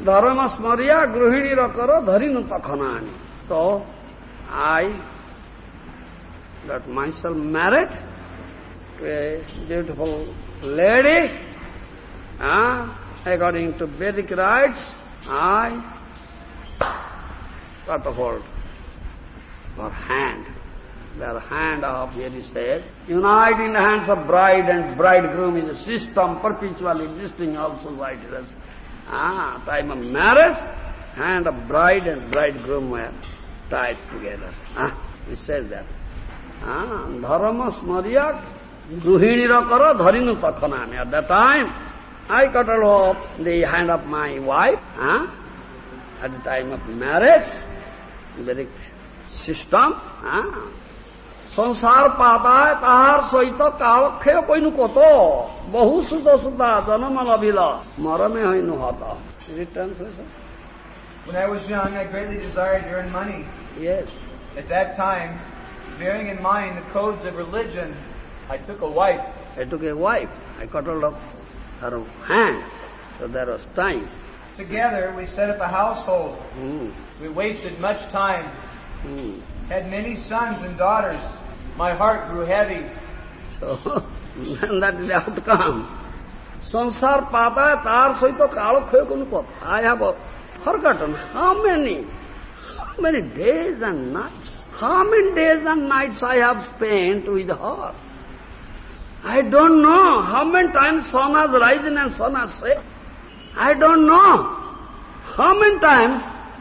धर्म स्मरिया गृहिणी करो धरी न तखनानी तो I got myself married to a beautiful lady. Uh, according to Vedic rites, I got a hold her hand. The hand of, here he says, unite in the hands of bride and bridegroom is a system perpetually existing in all societies. Ah, time of marriage, hand of bride and bridegroom were tied together. Ah, he says that. Ah, dharma smarya gruhinira kara dharinu takhanami. At that time, I cut off the hand of my wife, ah, at the time of marriage, very system, ah, संसार पाता है ताहार सहित कालक्षय कोई कत बहु सुत सुता जन्म लभिल मर में हैनु हत translation? When I was young, I greatly desired to earn money. Yes. At that time, bearing in mind the codes of religion, I took a wife. I took a wife. I cut hold of her hand, so there was time. Together, we set up a household. Mm. We wasted much time. Mm. Had many sons and daughters. My heart grew heavy. So, that is the outcome. Sansar pata tar soito kalo khoyo kunu I have a forgotten how many, how many days and nights, how many days and nights I have spent with her. I don't know how many times sun has risen and sun has set. I don't know how many times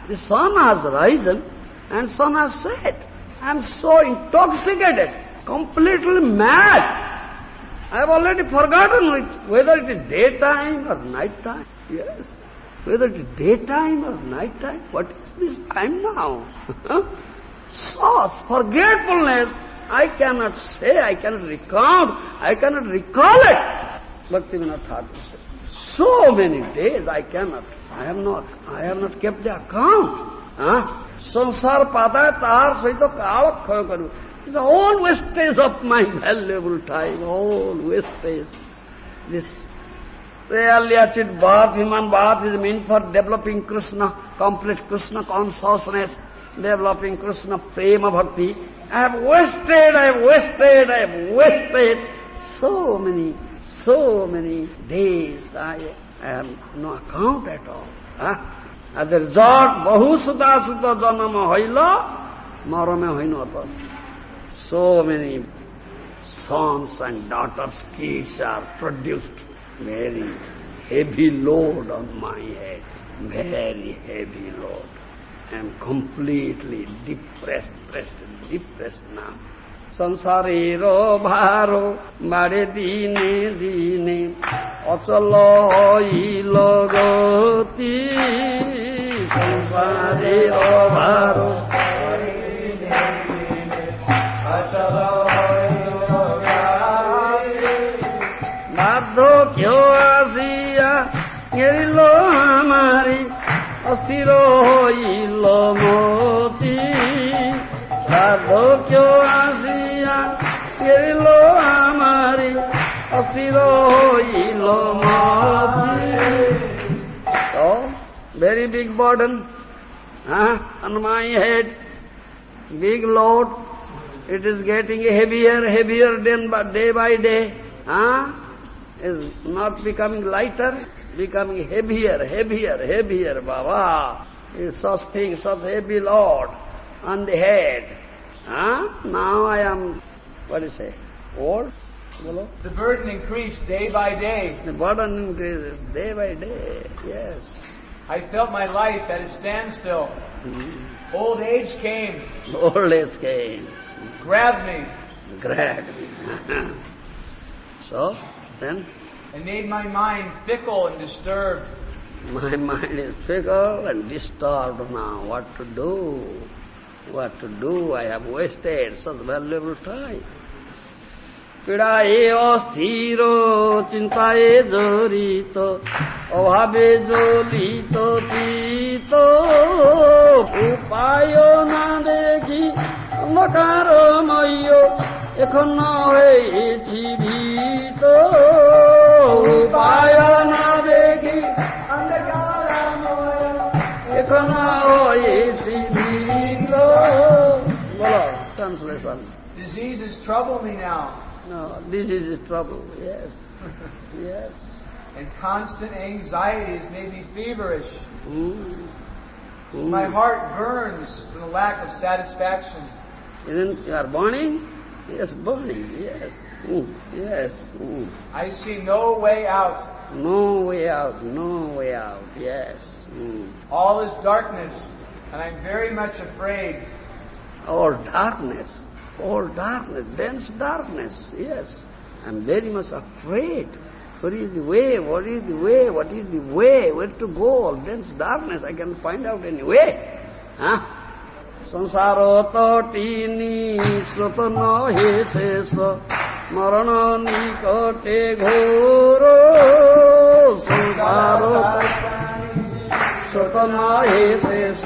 the sun has risen and sun has set. I am so intoxicated, completely mad. I have already forgotten whether it is daytime or night time. Yes whether it is daytime or night time, what is this time now? Source, forgetfulness, I cannot say, I cannot recount, I cannot recall it. Bhaktivinoda Thakur said, so many days I cannot, I have not, I have not kept the account. Huh? Sansar pada tahar saito kaala khayo karu. It's all wastage of my valuable time, all wastage. This really achieved birth, human birth is meant for developing Krishna, complete Krishna consciousness, developing Krishna prema bhakti. I have wasted, I have wasted, I have wasted so many, so many days. I, have no account at all. Huh? As a result, bahu sutta janama haila, marame hainata. So many sons and daughters, kids are produced. Very heavy load on my head, very heavy load. I am completely depressed, depressed, depressed now. સંસારેરો ભારો મારે દીને દીને અચલ ગતિ સંસારેરો ભારો বার্ধক্য আসিয়া গেল আমারি অস্থির হইল মতি বার্ধক্য আসিয়া গেল আমারি অস্থির হইল very big burden huh, on my head, big load. It is getting heavier, heavier day by day. Huh? Is not becoming lighter, becoming heavier, heavier, heavier, Baba. Is such thing, such heavy load on the head. Huh? Now I am, what do you say, old? The burden increased day by day. The burden increases day by day, yes. I felt my life at a standstill. Mm. Old age came, Old age came, grabbed me, grabbed me. so, then, and made my mind fickle and disturbed. my mind is fickle and disturbed now. What to do? what to do? I have wasted such valuable time. পীড়ায়ে অস্থির চিন্তায় জড়িত অভাবে জ্বলিত চিত। উপায় না দেখি অন্ধকারময় এখন হয়েছি ভীত। উপায় না দেখি এখন হয়েছি ভীত। বলো translation Diseases trouble me now, No, this is the trouble. Yes, yes. and constant anxieties made me feverish. Mm. Mm. My heart burns from the lack of satisfaction. Isn't you are burning? Yes, burning. Yes, mm. yes. Mm. I see no way out. No way out. No way out. Yes. Mm. All is darkness, and I'm very much afraid. Or darkness all darkness, dense darkness, yes. I'm very much afraid. What is the way? What is the way? What is the way? Where to go? All Dense darkness, I can find out any way. Huh? संसार तटिनी स्रोत नहे शेष मरण निकटे घोर संसार स्रोत नहे शेष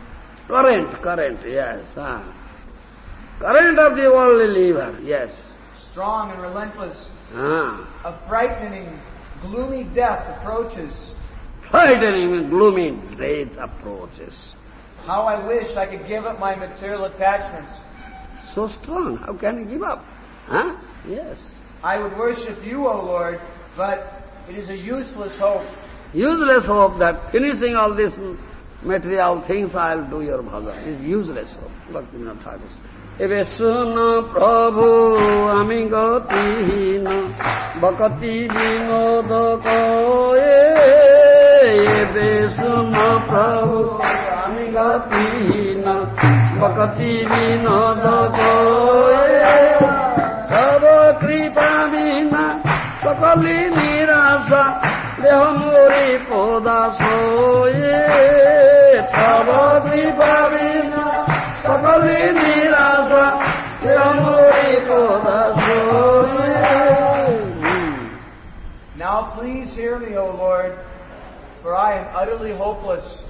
Current, current, yes. Huh? Current of the worldly liver, yes. strong and relentless. Ah. A frightening, gloomy death approaches. Frightening and gloomy dread approaches. How I wish I could give up my material attachments. So strong, how can you give up? Huh? Yes. I would worship you, O Lord, but it is a useless hope. Useless hope that finishing all these material things I'll do your bhajan is useless hope. Bhaktivinoda Thakur said. এবে শুন প্রভু আমি গতিহীন বকতি বিনোদ কয়ে এবে শুন প্রভু আমি গতিহীন বকতি বিনোদ কয়ে তব Now please hear me, O Lord, for I am utterly hopeless.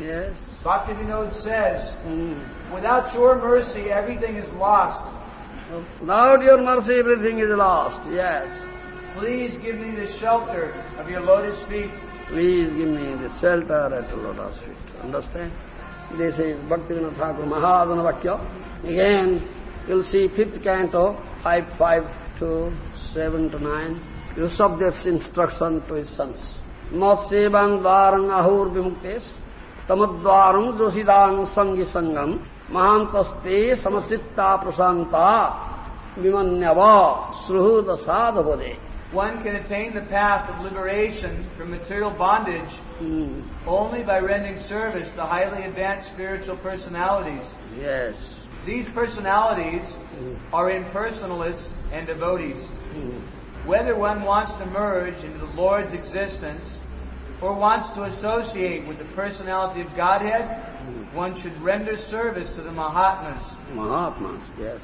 Yes. Bhakti Vinod says, mm. without your mercy, everything is lost. Without your mercy, everything is lost, yes. Please give me the shelter of your lotus feet. Please give me the shelter at the lotus feet. Understand? This is Bhaktivinoda Thakur Mahadana Vakya. Again, you'll see fifth canto, 5, 5 to 7 to 9. Rishabhdev's instruction to his sons. Matsevang dvarang ahur vimuktes, tamadvarang josidang sangi sangam, mahantaste samachitta prasanta, vimanyava sruhuda sadhavade. One can attain the path of liberation from material bondage Hmm. only by rendering service to highly advanced spiritual personalities. Yes. These personalities Hmm. are impersonalists and devotees. Hmm. Whether one wants to merge into the Lord's existence or wants to associate with the personality of Godhead, one should render service to the Mahatmas. Mahatmas, yes.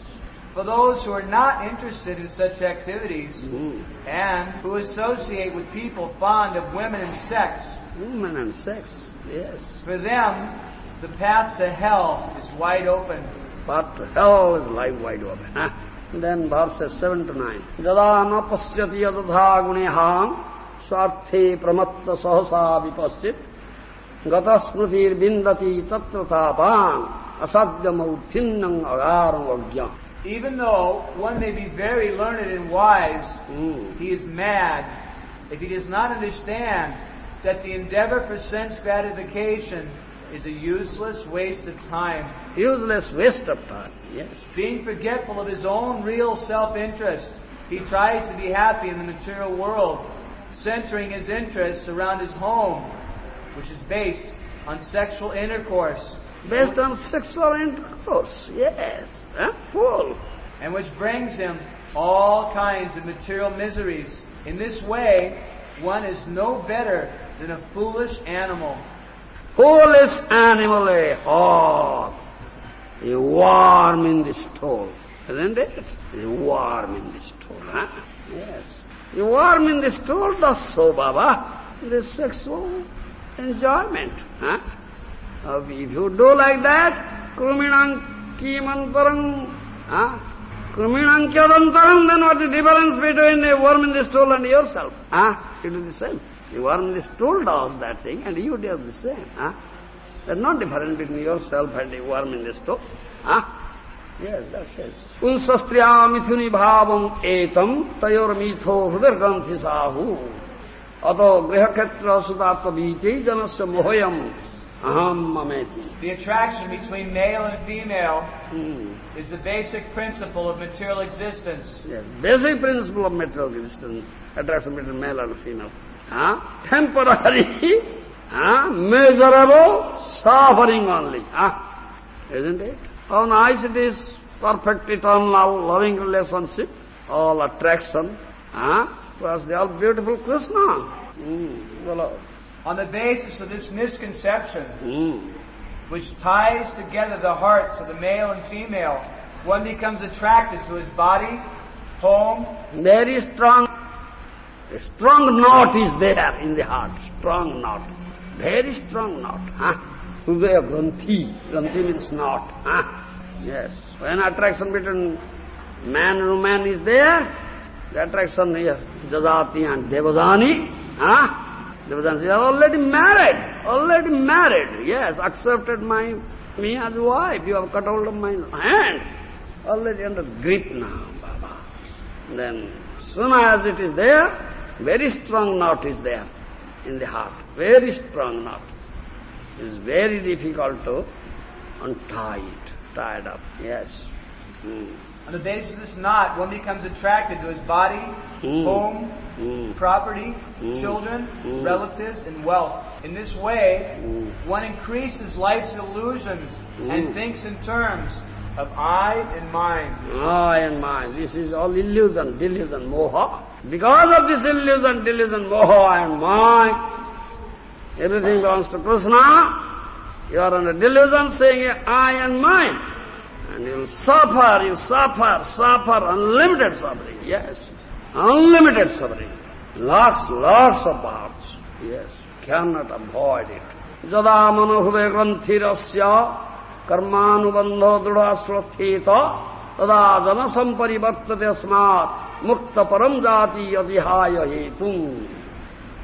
For those who are not interested in such activities Hmm. and who associate with people fond of women and sex, Women and sex, yes. for them the path to hell is wide open. But hell is life wide open. Huh? Then verses 7 to 9. Jada na pasyati yadadha guneham swarte pramatta sahasa vipaschit gata smritir bindati tatra tapam asadyam authinnam agaram vagyam. Even though one may be very learned and wise, Hmm. he is mad if he does not understand that the endeavor for sense gratification is a useless waste of time. Useless waste of time. Yes. Being forgetful of his own real self-interest, he tries to be happy in the material world, centering his interests around his home, which is based on sexual intercourse, Based on sexual intercourse. Yes. Huh? Fool. and which brings him all kinds of material miseries. In this way, one is no better than a foolish animal. Foolish animal, a hog. A worm in the stove. Isn't it? A worm in the stove, huh? Yes. A worm in the stove that's so, Baba. The sexual enjoyment, huh? Uh, if you do like that, kruminam kimantaram, huh? Kruminam kyadantaram, then what is the difference between a worm in the stool and yourself? Huh? It is the same. The worm in the stool does that thing and you do the same. Huh? There's no difference between yourself and the worm in the stool. Huh? Yes, that says. Unsastriya mithuni bhavam etam tayor mitho hrudargranthi sahu. Grihaketra sutatva bhite janasya mohoyam aham mameti. The attraction between male and female Hmm. is the basic principle of material existence. Yes, basic principle of material existence, attraction between male and female. Huh? Temporary, huh? measurable suffering only. Huh? Isn't it? How nice it is, perfect eternal loving relationship, all attraction. Huh? Was the all beautiful Krishna. Hmm. Well, On the basis of this misconception, hmm. which ties together the hearts of the male and female, one becomes attracted to his body, home, Very strong, a strong knot is there in the heart, strong knot, very strong knot. Huh? Hridaya Granthi, Granthi means knot. Huh? Yes, when attraction between man and woman is there, the attraction is Jajati and Devadani. Huh? Devadani is already married, already married, yes, accepted my me as wife, you have cut hold of my hand, already under grip now, Baba. Then, soon as it is there, very strong knot is there in the heart. Very strong knot. It is very difficult to untie it, tie it up. Yes. Hmm. On the basis of this knot, one becomes attracted to his body, Mm. home, Hmm. property, Mm. children, Mm. relatives, and wealth. In this way, Mm. one increases life's illusions Mm. and thinks in terms of I and mine. I and mine. This is all illusion, delusion, moha. Because of this illusion, delusion, moha, I and mine, everything belongs to Krishna. You are under delusion saying I and mine. And you'll suffer, you suffer, suffer, unlimited suffering, yes. Unlimited suffering. Lots, lots of births, yes. Cannot avoid it. Jada manahude granthirasya tada mukta param jati hetum.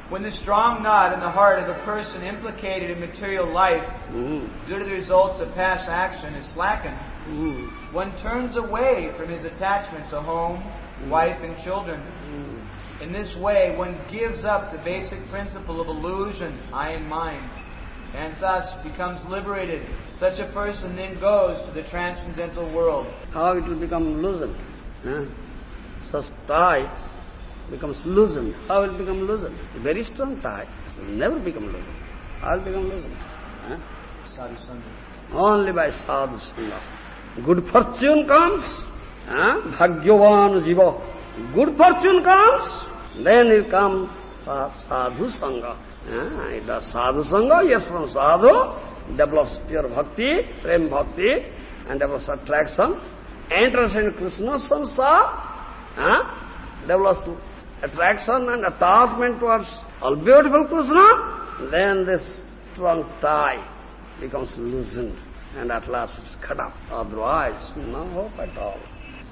When the strong knot in the heart of the person implicated in material life mm. due to the results of past action is slackened, one turns away from his attachment to home, wife, and children. In this way, one gives up the basic principle of illusion, I and mine, and thus becomes liberated. Such a person then goes to the transcendental world. How it will become loosened? Huh? Such tie becomes loosened. How will it become loosened? Very strong tie it will never become loosened. How will it become loosened? Huh? Only by sadhu sangha. Good fortune comes, bhagyavan jiva. Good fortune comes, then it comes sa- sadhu sangha. It does sadhu sangha, yes, from sadhu, develops pure bhakti, prem bhakti, and develops attraction, enters in Krishna's sansar, huh? develops attraction and attachment towards all beautiful Krishna, then this strong tie becomes loosened and at last it's cut off. Otherwise, no hope at all.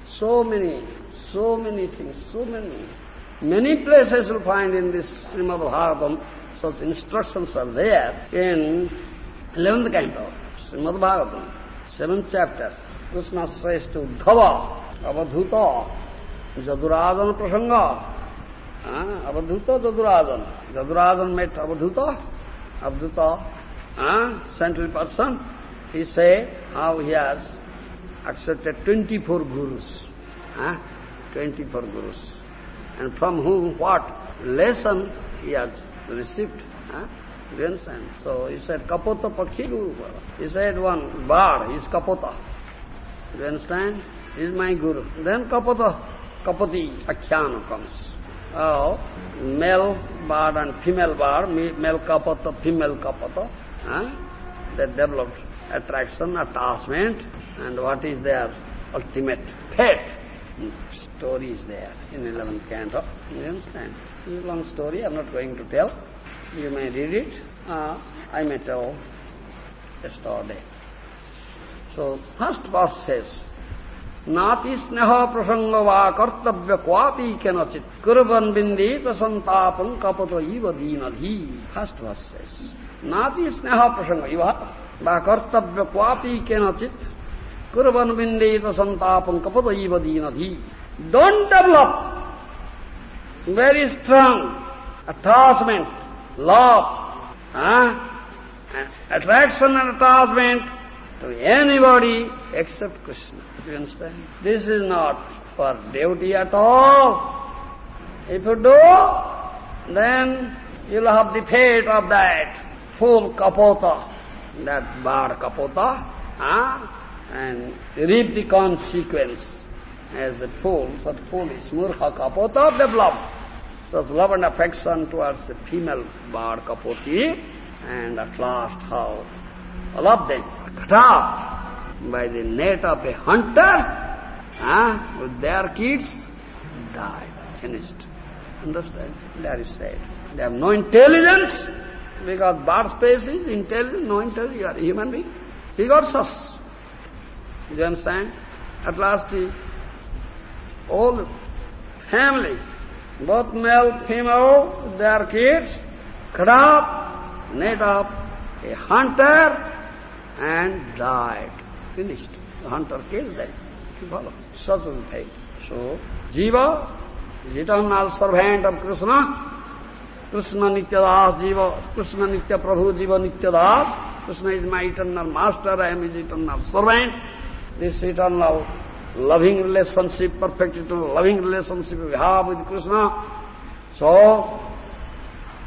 So many, so many things, so many. Many places you'll find in this Srimad Bhagavatam, such instructions are there in 11th canto, Srimad Bhagavatam, 7th chapter. Krishna says to Uddhava, Avadhuta, Jadurajan Prasanga, uh, Avadhuta, Jadurajan. Jadurajan met Avadhuta, Avadhuta uh, central person, he said how he has accepted 24 gurus. Uh, 24 gurus. And from whom what lesson he has received. Uh, you understand? So he said, Kapota Pakhi Guru. He said one bird is Kapota. You understand? Is my guru. Then Kapota, Kapati Akhyana comes. Oh, male bird and female bird, male Kapata, female Kapata. Huh? They developed attraction, attachment, and what is their ultimate fate? Story is there in 11th canto. You understand? It's a long story, I'm not going to tell. You may read it. Uh, I may tell yesterday. So, first verse says, नापि स्नेह प्रसंग वा कर्तव्य क्वापि केनचित कुर्बन बिंदित संतापं कपतो इव दीनधी first versus नापि स्नेह प्रसंग इव वा कर्तव्य क्वापि केनचित कुर्बन बिंदित संतापं कपतो इव दीनधी don't develop very strong to anybody except Krishna. Do you understand? This is not for devotee at all. If you do, then you'll have the fate of that fool kapota, that bar kapota, huh? and reap the consequence as a fool, such foolish murkha kapota developed such love and affection towards the female bird kapoti, and at last how all of them cut off by the net of a hunter, ah, with their kids, died, finished. Understand? That is said. They have no intelligence, because bird species, intelligence, no intelligence, you are human being. He got sus. You understand? At last he, all family, both male, female, their kids, cut up, net up, a hunter, and died. Finished. The hunter killed them. You follow? Such a fate. So, Jiva is eternal servant of Krishna. Krishna Nityadas Jiva, Krishna Nitya Prabhu Jiva Nityadas. Krishna is my eternal master, I am his eternal servant. This eternal loving relationship, perfect loving relationship we have with Krishna. So,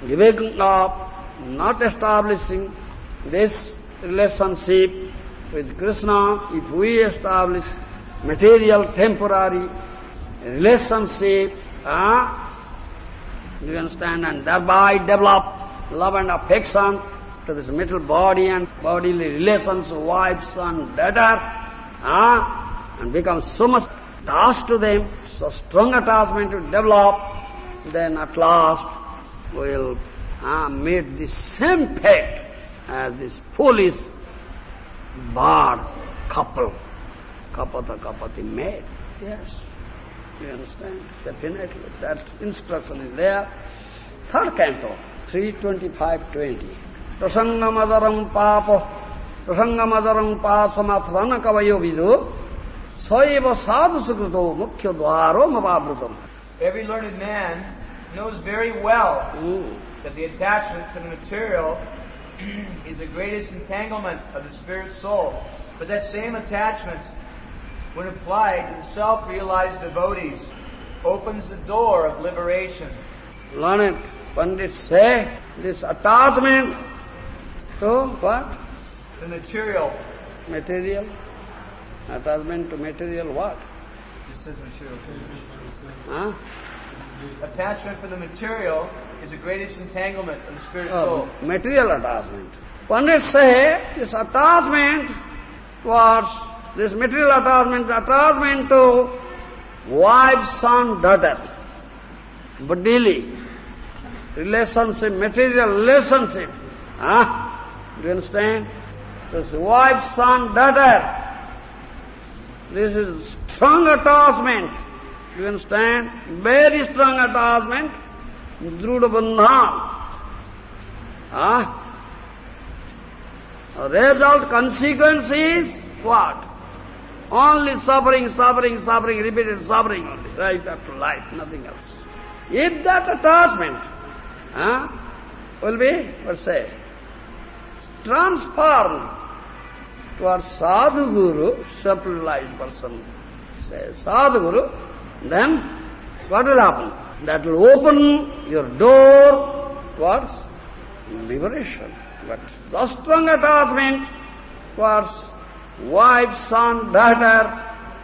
giving up, not establishing this relationship with Krishna, if we establish material, temporary relationship, uh, you understand, and thereby develop love and affection to this material body and bodily relations, wife, son, daughter, uh, and become so much attached to them, so strong attachment to develop, then at last we'll uh, meet the same fate as this foolish bird couple, Kapata Kapati made. Yes, you understand? Definitely, that instruction is there. Third canto, 325.20. Prasangamajaram papo, prasangamajaram pasamathvana kavayo vidu, Saiva sadhu sukrito mukhya dvaro mavavrutam. Every learned man knows very well mm. that the attachment to the material is the greatest entanglement of the spirit soul. But that same attachment, when applied to the self-realized devotees, opens the door of liberation. Learned Pandit say this attachment to what? The material. Material Attachment to material what? This says material. Huh? Attachment for the material is the greatest entanglement of the spirit oh, soul. Material attachment. Pandits say this attachment towards this material attachment, attachment to wife, son, daughter, bodily relationship, material relationship. Huh? Do you understand? This wife, son, daughter, this is strong attachment. Do You understand? Very strong attachment. Druda bandhan. Ah? Result, consequence is what? Only suffering, suffering, suffering, repeated suffering right after life, nothing else. If that attachment ah, will be, let's say, transformed towards sadhu guru, self-realized person, say sadhu guru, then what will happen? That will open your door towards liberation. But the strong attachment towards wife, son, daughter,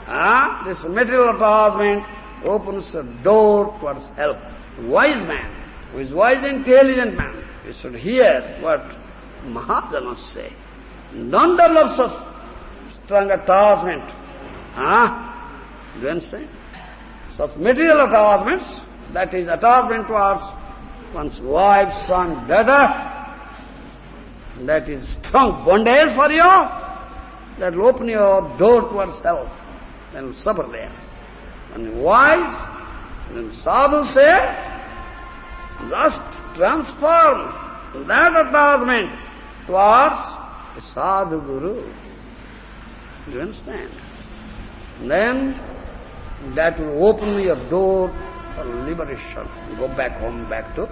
ah, this material attachment opens a door towards help. Wise man, who is wise, and intelligent man, we should hear what Mahajanas say. Don't develop such strong attachment. Ah, do you understand? Such material attachments, that is attachment towards one's wife, son, daughter, that is strong bondage for you, that will open your door towards hell, and suffer there. And wise, when sadhu say, just transform that attachment towards the sadhu guru. You understand? Then that will open your door for liberation. Go back home, back to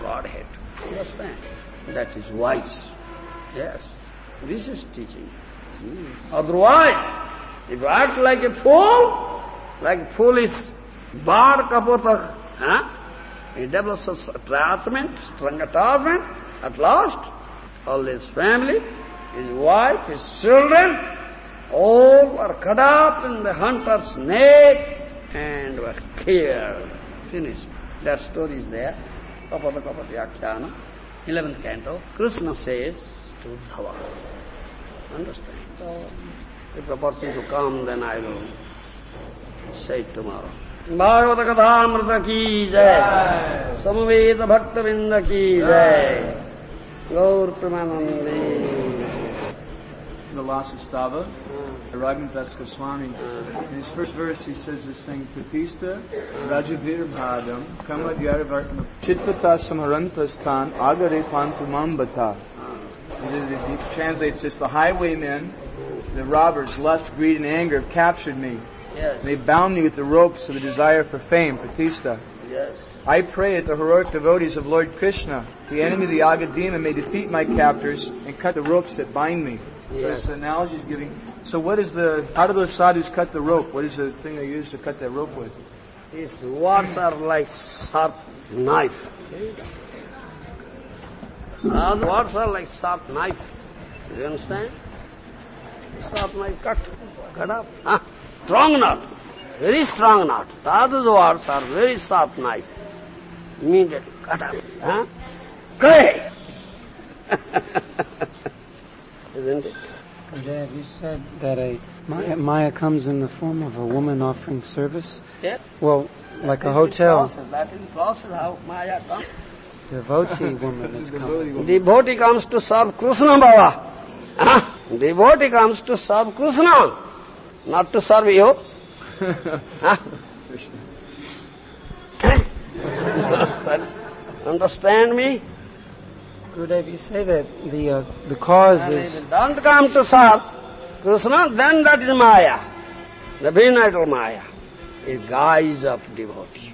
Godhead. Understand? That is wise. Yes. This is teaching. Otherwise, if you act like a fool, like foolish bar kapotak, uh, huh? he develops attachment, strong attachment, at last, all his family, his wife, his children, all were cut up in the hunter's net and were killed. Finished. That story is there. Kapata Yakhyana, 11th canto. Krishna says to Uddhava. Understand? So, if a person to come, then I will say it tomorrow. Bhagavat कथामृत की जय समवेत भक्त बिंद की जय गौर Premanandi The last Stava, Raghunath Goswami. In his first verse he says this thing, Pratista Rajavir Bhadam Kamadyaravartma Chitpata Samarantastan Agare Pantumam Bata. He translates this, the highwaymen, the robbers, lust, greed, and anger have captured me. Yes. They bound me with the ropes of the desire for fame, Pratista. Yes. I pray that the heroic devotees of Lord Krishna, the enemy of the Agadima, may defeat my captors and cut the ropes that bind me. So this analogy is giving. So what is the? How do those sadhus cut the rope? What is the thing they use to cut that rope with? These words are like sharp knife. The uh, words are like sharp knife. Do you understand? Sharp knife cut, cut up. Ah, strong knot, very strong knot. Sadhu's words are very sharp knife. Immediately cut up. Huh? Cut! Isn't it? Dad, you said that a Maya, Maya comes in the form of a woman offering service. Yes. Well, like a That is the hotel, process. That is the process how Maya comes. devotee woman is coming. Devotee comes to serve Krishna Baba. Devotee comes to serve Krishna, not to serve you. Understand me? Gurudev, you say that the uh, the cause And is don't come to serve Krishna, then that is Maya. The prenatal Maya is guise of devotee.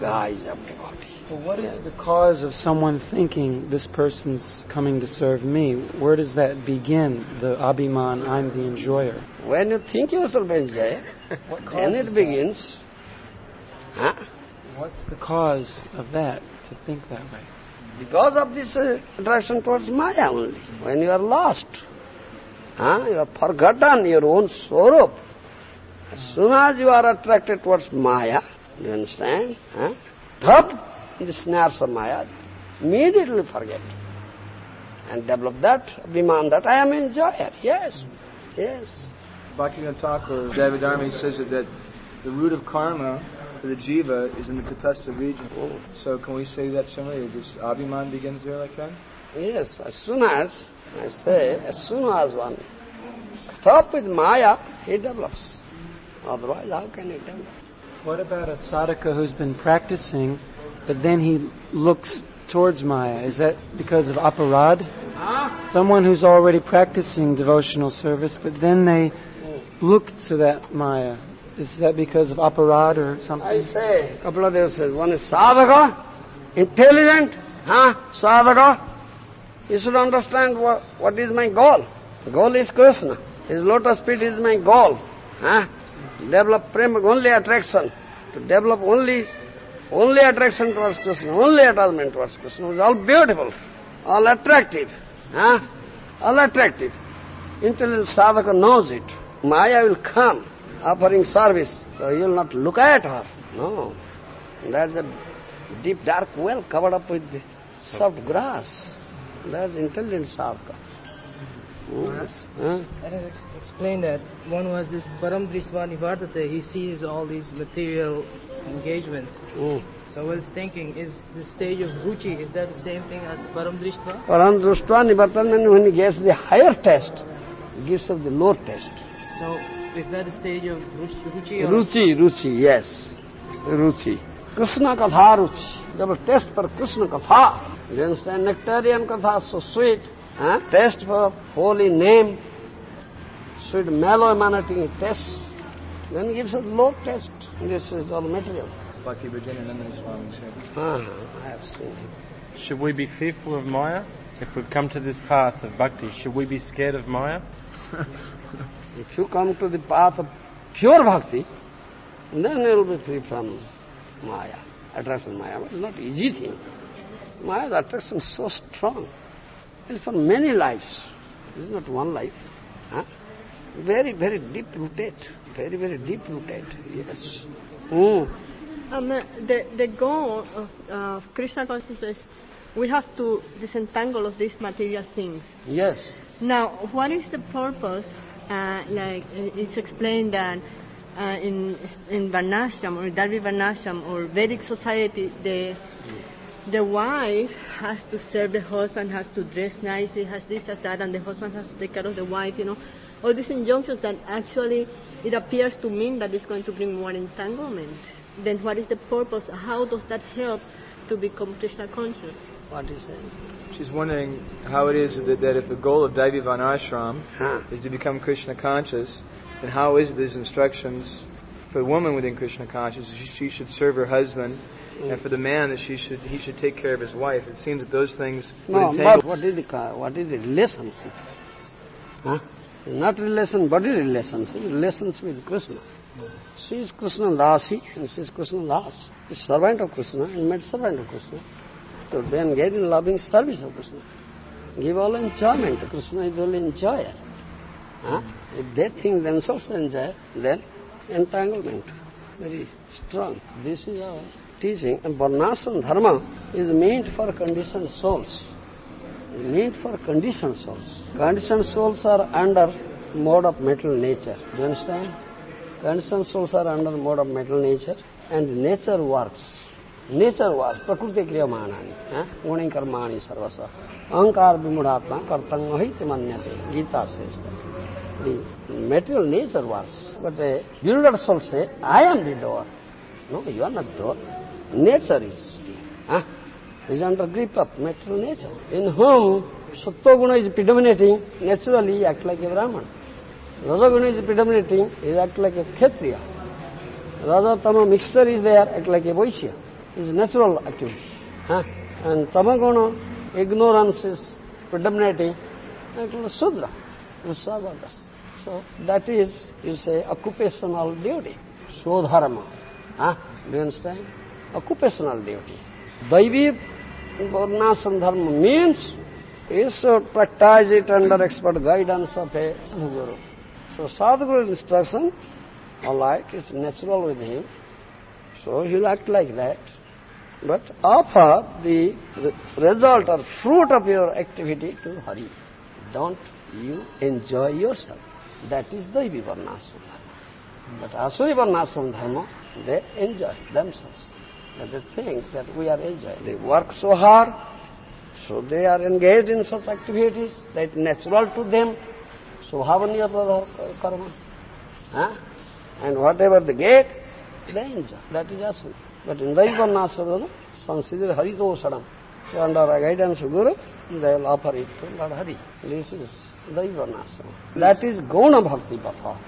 Guise of devotee. What is the cause of someone thinking this person's coming to serve me? Where does that begin? The abhiman, I'm the enjoyer. When you think yourself enjoy, What then it begins. Huh? What's the cause of that, to think that way? Because of this uh, attraction towards Maya only. When you are lost, huh? you have forgotten your own sorrow. As soon as you are attracted towards Maya, you understand? Huh? In the snares of Maya, immediately forget. And develop that abhiman that I am enjoyer. Yes, yes. Bhaktivinoda Thakur, Jaiva Dharma, says that, that the root of karma for the jiva is in the tatastha region. So can we say that similarly? This abhiman begins there like that? Yes, as soon as, I say, as soon as one stop with Maya, he develops. Otherwise, how can he develop? What about a sadhaka who's been practicing, but then he looks towards Maya? Is that because of aparad? Huh? Someone who's already practicing devotional service, but then they look to that Maya. Is that because of aparad or something? I say, Kapila Deva says, one is sadhaka, intelligent, huh? sadhaka, You should understand what, what is my goal. The goal is Krishna. His lotus feet is my goal. Huh? Develop prema, only attraction. To develop only only attraction towards Krishna, only attachment towards Krishna. It's all beautiful, all attractive. Huh? All attractive. Intelligent sadhaka knows it. Maya will come offering service, so you will not look at her. No. That's a deep dark well covered up with soft grass. That's intelligent sadhaka. Yes. Huh? That is ex- explained that one was this Param Nivartate, he sees all these material engagements. Mm. So I was thinking, is the stage of Ruchi, is that the same thing as Param Drisva? Param društva nivartan when he gets the higher test, gives up the lower test. So is that the stage of Ruchi? Ruchi or Ruchi, Ruchi, yes. Ruchi. Krishna Katha Ruchi. There was test for Krishna Katha. You understand? Nectarian Katha so sweet. Huh? Test for holy name. Sweet mellow emanating test. Then he gives a low test. This is all material. Bhakti Bhajanananda Swami said. Uh-huh. I have seen it. Should we be fearful of Maya? If we've come to this path of bhakti, should we be scared of Maya? If you come to the path of pure bhakti, then you will be free from Maya, attraction Maya. But it's not easy thing. Maya's attraction is so strong. It's for many lives. It's not one life. Huh? Very, very deep rooted. Very, very deep rooted. Yes. Mm. Um, the, the goal of uh, Krishna consciousness, we have to disentangle of these material things. Yes. Now, what is the purpose? Uh, like uh, it's explained that uh, in in Varnashram or Daivi Varnashram or Vedic society, the the wife has to serve the husband, has to dress nicely, has this, has that, and the husband has to take care of the wife. You know, all these injunctions that actually it appears to mean that it's going to bring more entanglement. Then, what is the purpose? How does that help to become Krishna conscious? What is it? She's wondering how it is that, that if the goal of Daivi Varnashram Huh. is to become Krishna conscious, then how is these instructions for the woman within Krishna consciousness? She, she should serve her husband, and for the man that she should he should take care of his wife. It seems that those things would No, entangle. but what is the ca- what is the relationship? Huh? Not relation, body relationship, relations with Krishna. She is Krishna Dasi and she is Krishna Das. The servant of Krishna and made servant of Krishna. So they engage in loving service of Krishna. Give all enjoyment. to Krishna is only enjoyer. Huh? If they think themselves enjoy, then entanglement very strong. This is our teaching. And Varnashram Dharma is meant for conditioned souls. Meant for conditioned souls. Conditioned souls are under mode of mental nature. Understand? Conditioned souls are under mode of mental nature and nature works. Nature works. Prakriti kriyamanani. Guni karmani sarvasa. Ahankar vimudatma kartanga hiti manyate. Gita says that. The material nature works. But the builder soul say, I am the door. No, you are not door. Nature is. Huh? Is under grip of material nature. Sattva is predominating, naturally he act like a Brahman. Rajaguna is predominating, he act like a Kshatriya. Rajatama mixture is there, act like a Vaishya. Is natural activity. Huh? And Tamaguna, ignorance is predominating, act like Sudra, Vrisavagas. So that is, you say, occupational duty, Sodharma. Huh? Do you understand? Occupational duty. Daivi Varnashram Dharma means you should practice it under expert guidance of a Sadhguru. So Sadhguru instruction, right, it's natural with him. So he'll act like that. But offer the result or fruit of your activity to Hari. Don't you enjoy yourself. That is Daivi Varnashram Dharma. But Asuri Varnashram Dharma, they enjoy themselves. And they think that we are enjoying. They work so hard, so they are engaged in such activities that is natural to them. So Swabhavaniya pradha karma. Huh? And whatever they get, they enjoy. That is Asuri. But in Daivanasana, consider Haritoshanam. So under the guidance of Guru, they will offer it to Lord Hari. This is Daivanasana. That is Gona Bhakti Patha.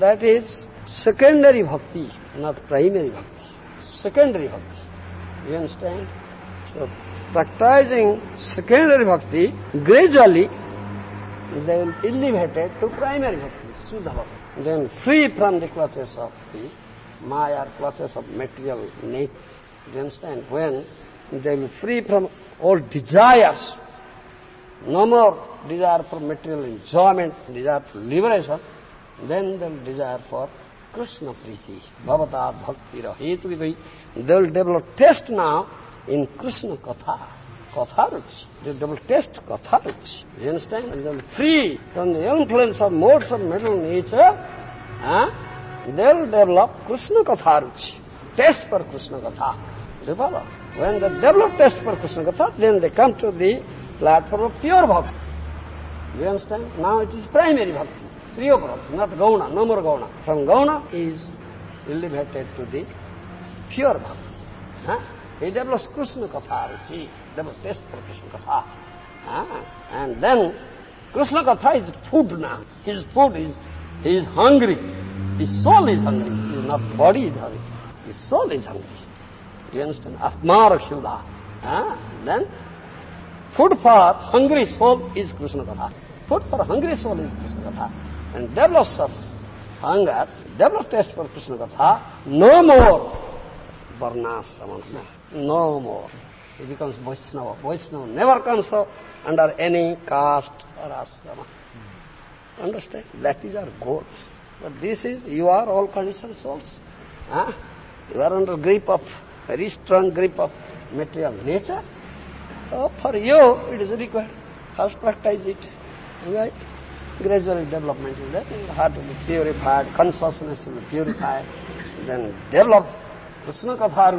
That is secondary bhakti, not primary bhakti. Secondary bhakti. You understand? So practicing secondary bhakti, gradually they will elevate it to primary bhakti, Suddha bhakti. Then free from the clutches of the Maya, clutches of material nature. Do you understand? When they will free from all desires, no more desire for material enjoyment, desire for liberation, then they will desire for Krishna Priti, Bhavata Bhakti Rahetu They will develop taste now in Krishna Katha. Katha Ruchi. They will taste Katha Ruchi. You understand? And they will free from the influence of modes of middle nature. Huh? They will develop Krishna Katha Ruchi. Taste for Krishna Katha. You follow? When they develop taste for Krishna Katha, then they come to the platform of pure bhakti. Do you understand? Now it is primary bhakti. Priya bhakti, not gauna, no more gauna. From gauna is elevated to the pure bhakti. Huh? He develops Krishna Katha, you see, develops taste for Krishna Katha. Huh? And then Krishna Katha is food now. His food is, he is hungry. His soul is hungry. His not body is hungry. His soul is hungry. You understand? Atmara Shuddha. Huh? Then food for hungry soul is Krishna Katha. Food for hungry soul is Krishna Katha. And develops such hunger, develops taste for Krishna Katha, no more varnasrama, no more. He becomes Vaishnava. Vaishnava never comes under any caste or asrama. Understand? That is our goal. But this is, you are all conditioned souls. Huh? You are under grip of, very strong grip of material nature. So for you, it is required. First practice it. Right? Gradual development is there. The heart will be purified, consciousness will be purified. Then develop Krishna Katha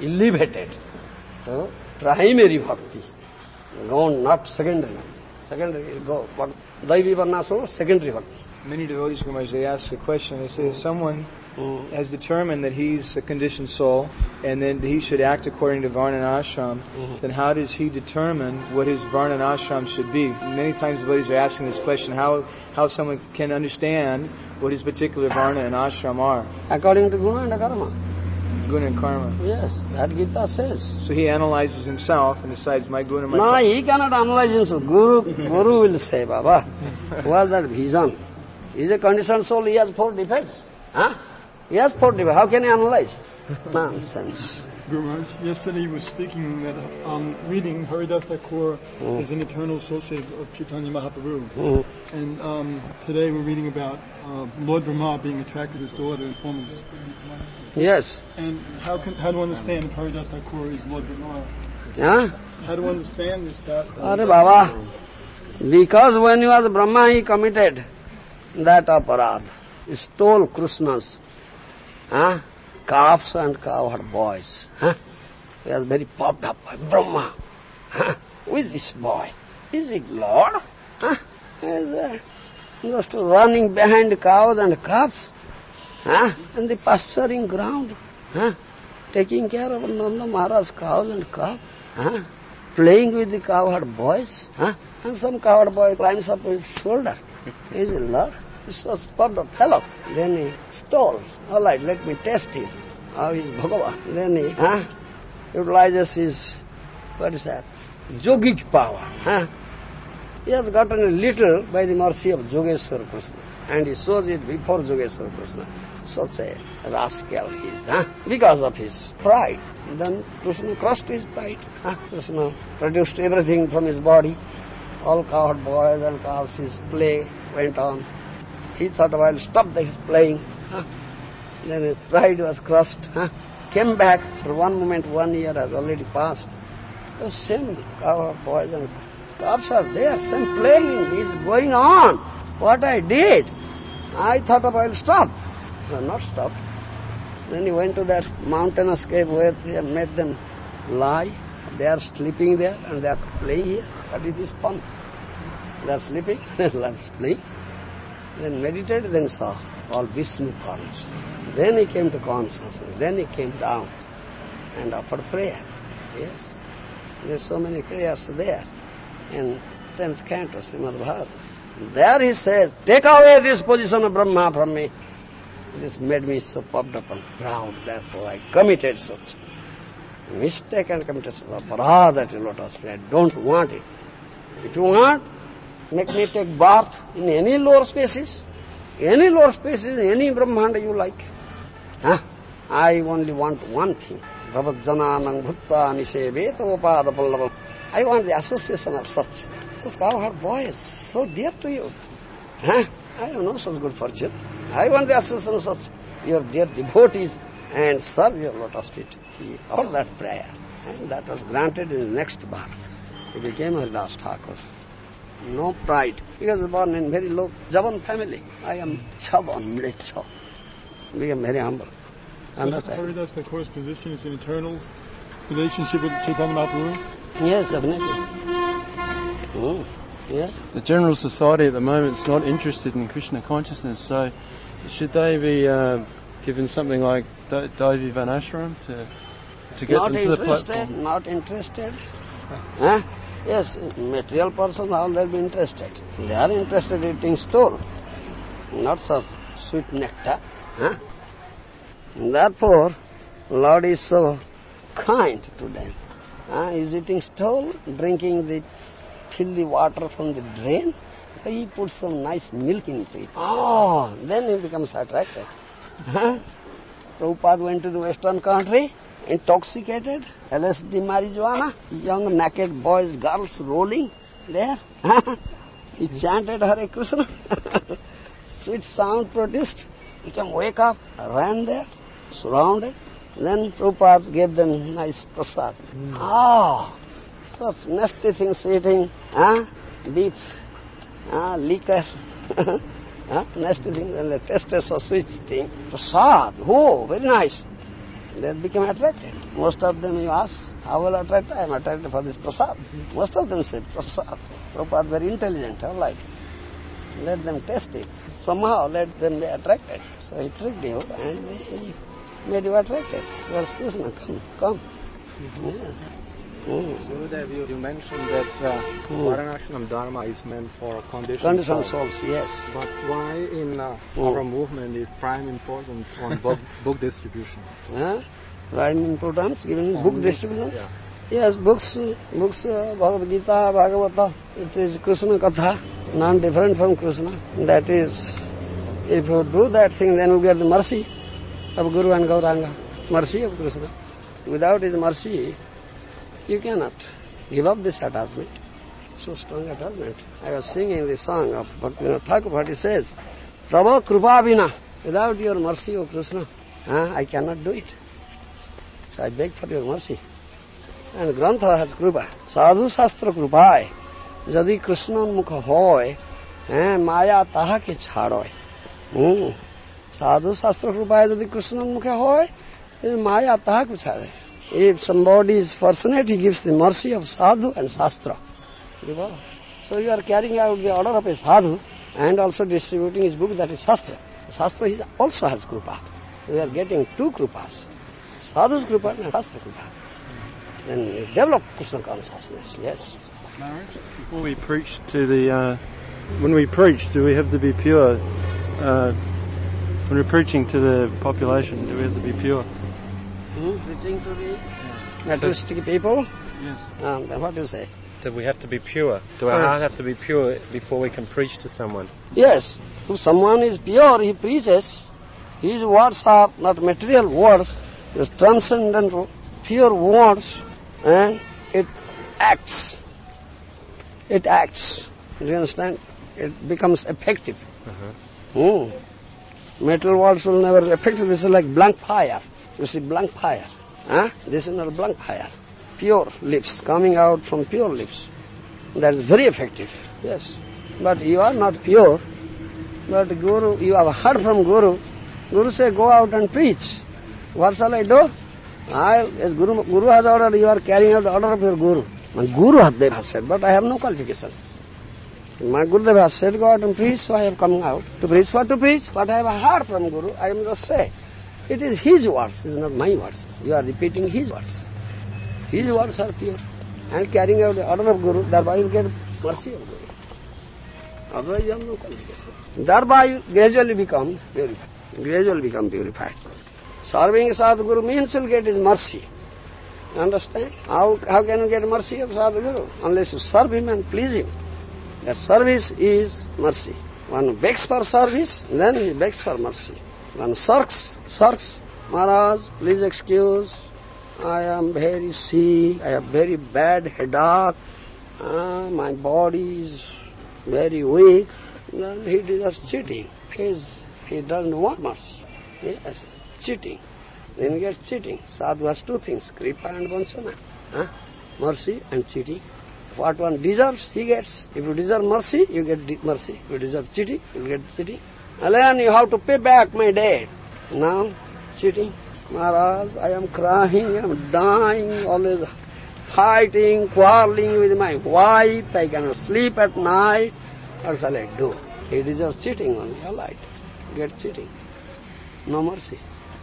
Elevated to primary bhakti. Go on, not secondary. Secondary, go. Daivi Varnasana, secondary bhakti. Many devotees, Gumaraj, they ask a question. They say, if someone Mm. Has determined that he's a conditioned soul and then he should act according to Varna and Ashram, Mhm. then how does he determine what his Varna and Ashram should be? Many times devotees are asking this question, how, how someone can understand what his particular Varna and Ashram are, According to Guna and Karma. Guna and Karma. Yes, that Gita says. So he analyzes himself and decides my Guna, my No, Karma. he cannot analyze himself. Guru, Guru will say, Baba, what's that vision? He's a conditioned soul, he has four defects. Huh? He has four. How can he analyze? Nonsense. Guru Maharaj, yesterday he was speaking that um, reading Haridas Thakur Mm. is an eternal associate of Chaitanya Mahaprabhu. Mhm. And um, today we're reading about uh, Lord Brahma being attracted to his daughter in form of... Yes. And how, can, how do you understand if Haridas Thakur is Lord Brahma? Huh? How do you understand this past? Are Baba, because when he was Brahma, he committed that aparad. He stole Krishna's huh? calves and cowherd boys. Huh? He was very puffed up by Brahma. Huh? Is this boy? Is he Lord? Huh? He is uh, just running behind cows and calves. Huh? And the pasturing ground. Huh? Taking care of Nanda Maharaj's cows and calves. Huh? Playing with the cowherd boys. Huh? And some cowherd boy climbs up his shoulder. Is it Lord? This was puffed up fellow. Then he stole. All right, let me test him. How is Bhagava? Then he huh, utilizes his, what is that? Yogic power. Huh? He has gotten a little by the mercy of Yogeshwar Krishna. And he shows it before Yogeshwar Krishna. Such a rascal he is, huh? because of his pride. Then Krishna crushed his pride. Huh? Krishna produced everything from his body. All cowherd boys and cows, his play went on. He thought, well, stop this playing. Huh? Then his pride was crushed. Huh? Came back for one moment, one year has already passed. The same cowherd boys and calves are there, same playing is going on. What I did, I thought of I'll stop. No, not stop. Then he went to that mountainous cave where he had made them lie. They are sleeping there and they are playing here. It is fun. They are sleeping, they are playing. Then meditated, then saw all Vishnu forms. Then he came to consciousness. Then he came down and offered prayer. Yes. There's so many prayers there in 10th canto, Srimad Bhagavatam. There he says, take away this position of Brahma from me. This made me so puffed up and proud, therefore I committed such mistake and committed such aparadha that lotus feet. I don't want it. If you want, make me take bath in any lower species, any lower species, any Brahmanda you like. Huh? I only want one thing. Bhavajjananang bhutta niseve topada pallavam. I want the association of such. Such cowherd boys, so dear to you. Huh? I have no such good fortune. I want the association of such your dear devotees and serve your lotus feet. Offered that prayer. And that was granted in the next birth. He became Haridas Thakur. No pride. He was born in very low Javan family. I am Chavan, middle Chav. Became very humble. Understand? Haridas Thakur's position is an eternal relationship with Chaitanya Mahaprabhu? Yes, definitely. Mm. Yeah. The general society at the moment is not interested in Krishna consciousness, so should they be uh, given something like Do- Devi Varnashram to, to get not them to the interested, platform? not interested. huh? Yes, material persons, how they'll be interested. They are interested in eating stool, not some sweet nectar. Huh? Therefore, Lord is so kind to them. Ah, huh? He's eating stool, drinking the filthy water from the drain. He puts some nice milk into it. Oh, then he becomes attracted. Huh? Prabhupada went to the western country, intoxicated, LSD marijuana, young naked boys, girls rolling there. he chanted Hare Krishna. Sweet sound produced. He can wake up, ran there, surrounded. Then Prabhupada gave them nice prasad. Ah, such nasty things eating, huh? beef, ah, liquor, huh? nasty things, and they tasted so sweet thing. Prasad, oh, very nice. They became attracted. Most of them you ask, how will I attract? I am attracted for this prasad. Most of them say prasad. Prabhupada very intelligent, all right. Let them taste it. Somehow let them be attracted. So he tricked you and he made you attracted. Well, Krishna, come, come. Mm-hmm. Yeah. Gurudev, you, you mentioned that uh. Varnashram Dharma is meant for conditioned Conditioned souls. souls, yes. But why in uh, Hmm. our movement is prime importance on book, book distribution? Huh? Prime importance given book distribution. Yeah. Yes, books, books, uh, Bhagavad Gita, Bhagavata, it is Krishna Katha, non different from Krishna. That is, if you do that thing, then you get the mercy of Guru and Gauranga, mercy of Krishna. Without his mercy, you cannot give up this attachment. So strong attachment. I was singing the song of Bhaktivinoda Thakur, what he says, Prabha Krupa Vina, without your mercy, O Krishna, huh, I cannot do it. So I beg for your mercy. And Grantha has krupa. Sadhu Shastra krupaয় যদি কৃষ্ণোন্মুখ হয় হ্যাঁ মায়া তাহাকে ছাড়য় হুম সাধু শাস্ত্র কৃপায় যদি কৃষ্ণোন্মুখে হয় then মায়া তাহাকে ছাড়ে if somebody is fortunate he gives the mercy of sadhu and shastra so you are carrying out the order of a sadhu and also distributing his book that is shastra shastra is also has krupa we are getting two krupas sadhu's krupa and shastra krupa then you develop Krishna consciousness, yes. Before we preach to the, uh, when we preach, do we have to be pure? Uh, when we're preaching to the population, do we have to be pure? Hmm? Preaching to the materialistic people, Yes. um, then what do you say? Do we have to be pure? Do our heart have to be pure before we can preach to someone? Yes, if someone is pure, he preaches. His words are not material words, the transcendental, pure words, and it acts. It acts. Do you understand? It becomes effective. Hmm. Metal words will never be effective. This is like blank fire. You see, blank fire. Huh? This is not blank fire. Pure lips, coming out from pure lips. That is very effective. Yes. But you are not pure. But Guru, you have heard from Guru. Guru say, go out and preach. What shall I do? I, as Guru, Guru has ordered, you are carrying out the order of your Guru. My Guru has said, but I have no qualification. My Gurudev has said, go out and preach, so I have come out. To preach, what to preach? What I have heard from Guru, I am just say. It is his words, it is not my words. You are repeating his words. His words are pure. And carrying out the order of Guru, thereby you get mercy of Guru. Otherwise you have no qualification. Thereby you gradually become purified. Gradually become purified. Serving Sadhguru means you'll get his mercy. You understand? How, how can you get mercy of Sadhguru? Unless you serve him and please him. That service is mercy. One begs for service, then he begs for mercy. One surks, surks, Maharaj, please excuse, I am very sick, I have very bad headache, uh, my body is very weak. Then he is cheating. He, he doesn't want mercy. Yes, cheating. Then he gets cheating. Sadhu has two things, kripa and vanchana. Huh? Mercy and cheating. What one deserves, he gets. If you deserve mercy, you get mercy. If you deserve cheating, you get cheating. Then you have to pay back my debt. Now, cheating. Maharaj, I am crying, I am dying, always fighting, quarreling with my wife, I cannot sleep at night. What shall I do? He deserves on me, all right. Get cheating. No mercy.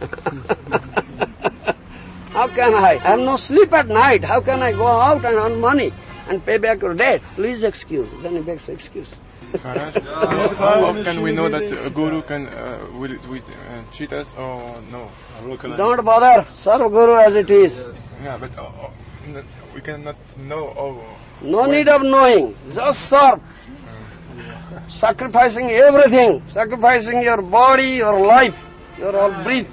How can I? I have no sleep at night. How can I go out and earn money and pay back your debt? Please excuse. Then he begs excuse. Maharaj, how can we know that a guru can uh, will, will uh, cheat us or no? Don't bother. Serve guru as it is. Yeah, but uh, uh, we cannot know. Oh, no need of knowing. Just serve. Sacrificing everything. Sacrificing your body, your life, your whole breath.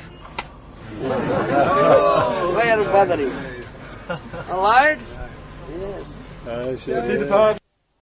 Why are you bothering? All right? Yes.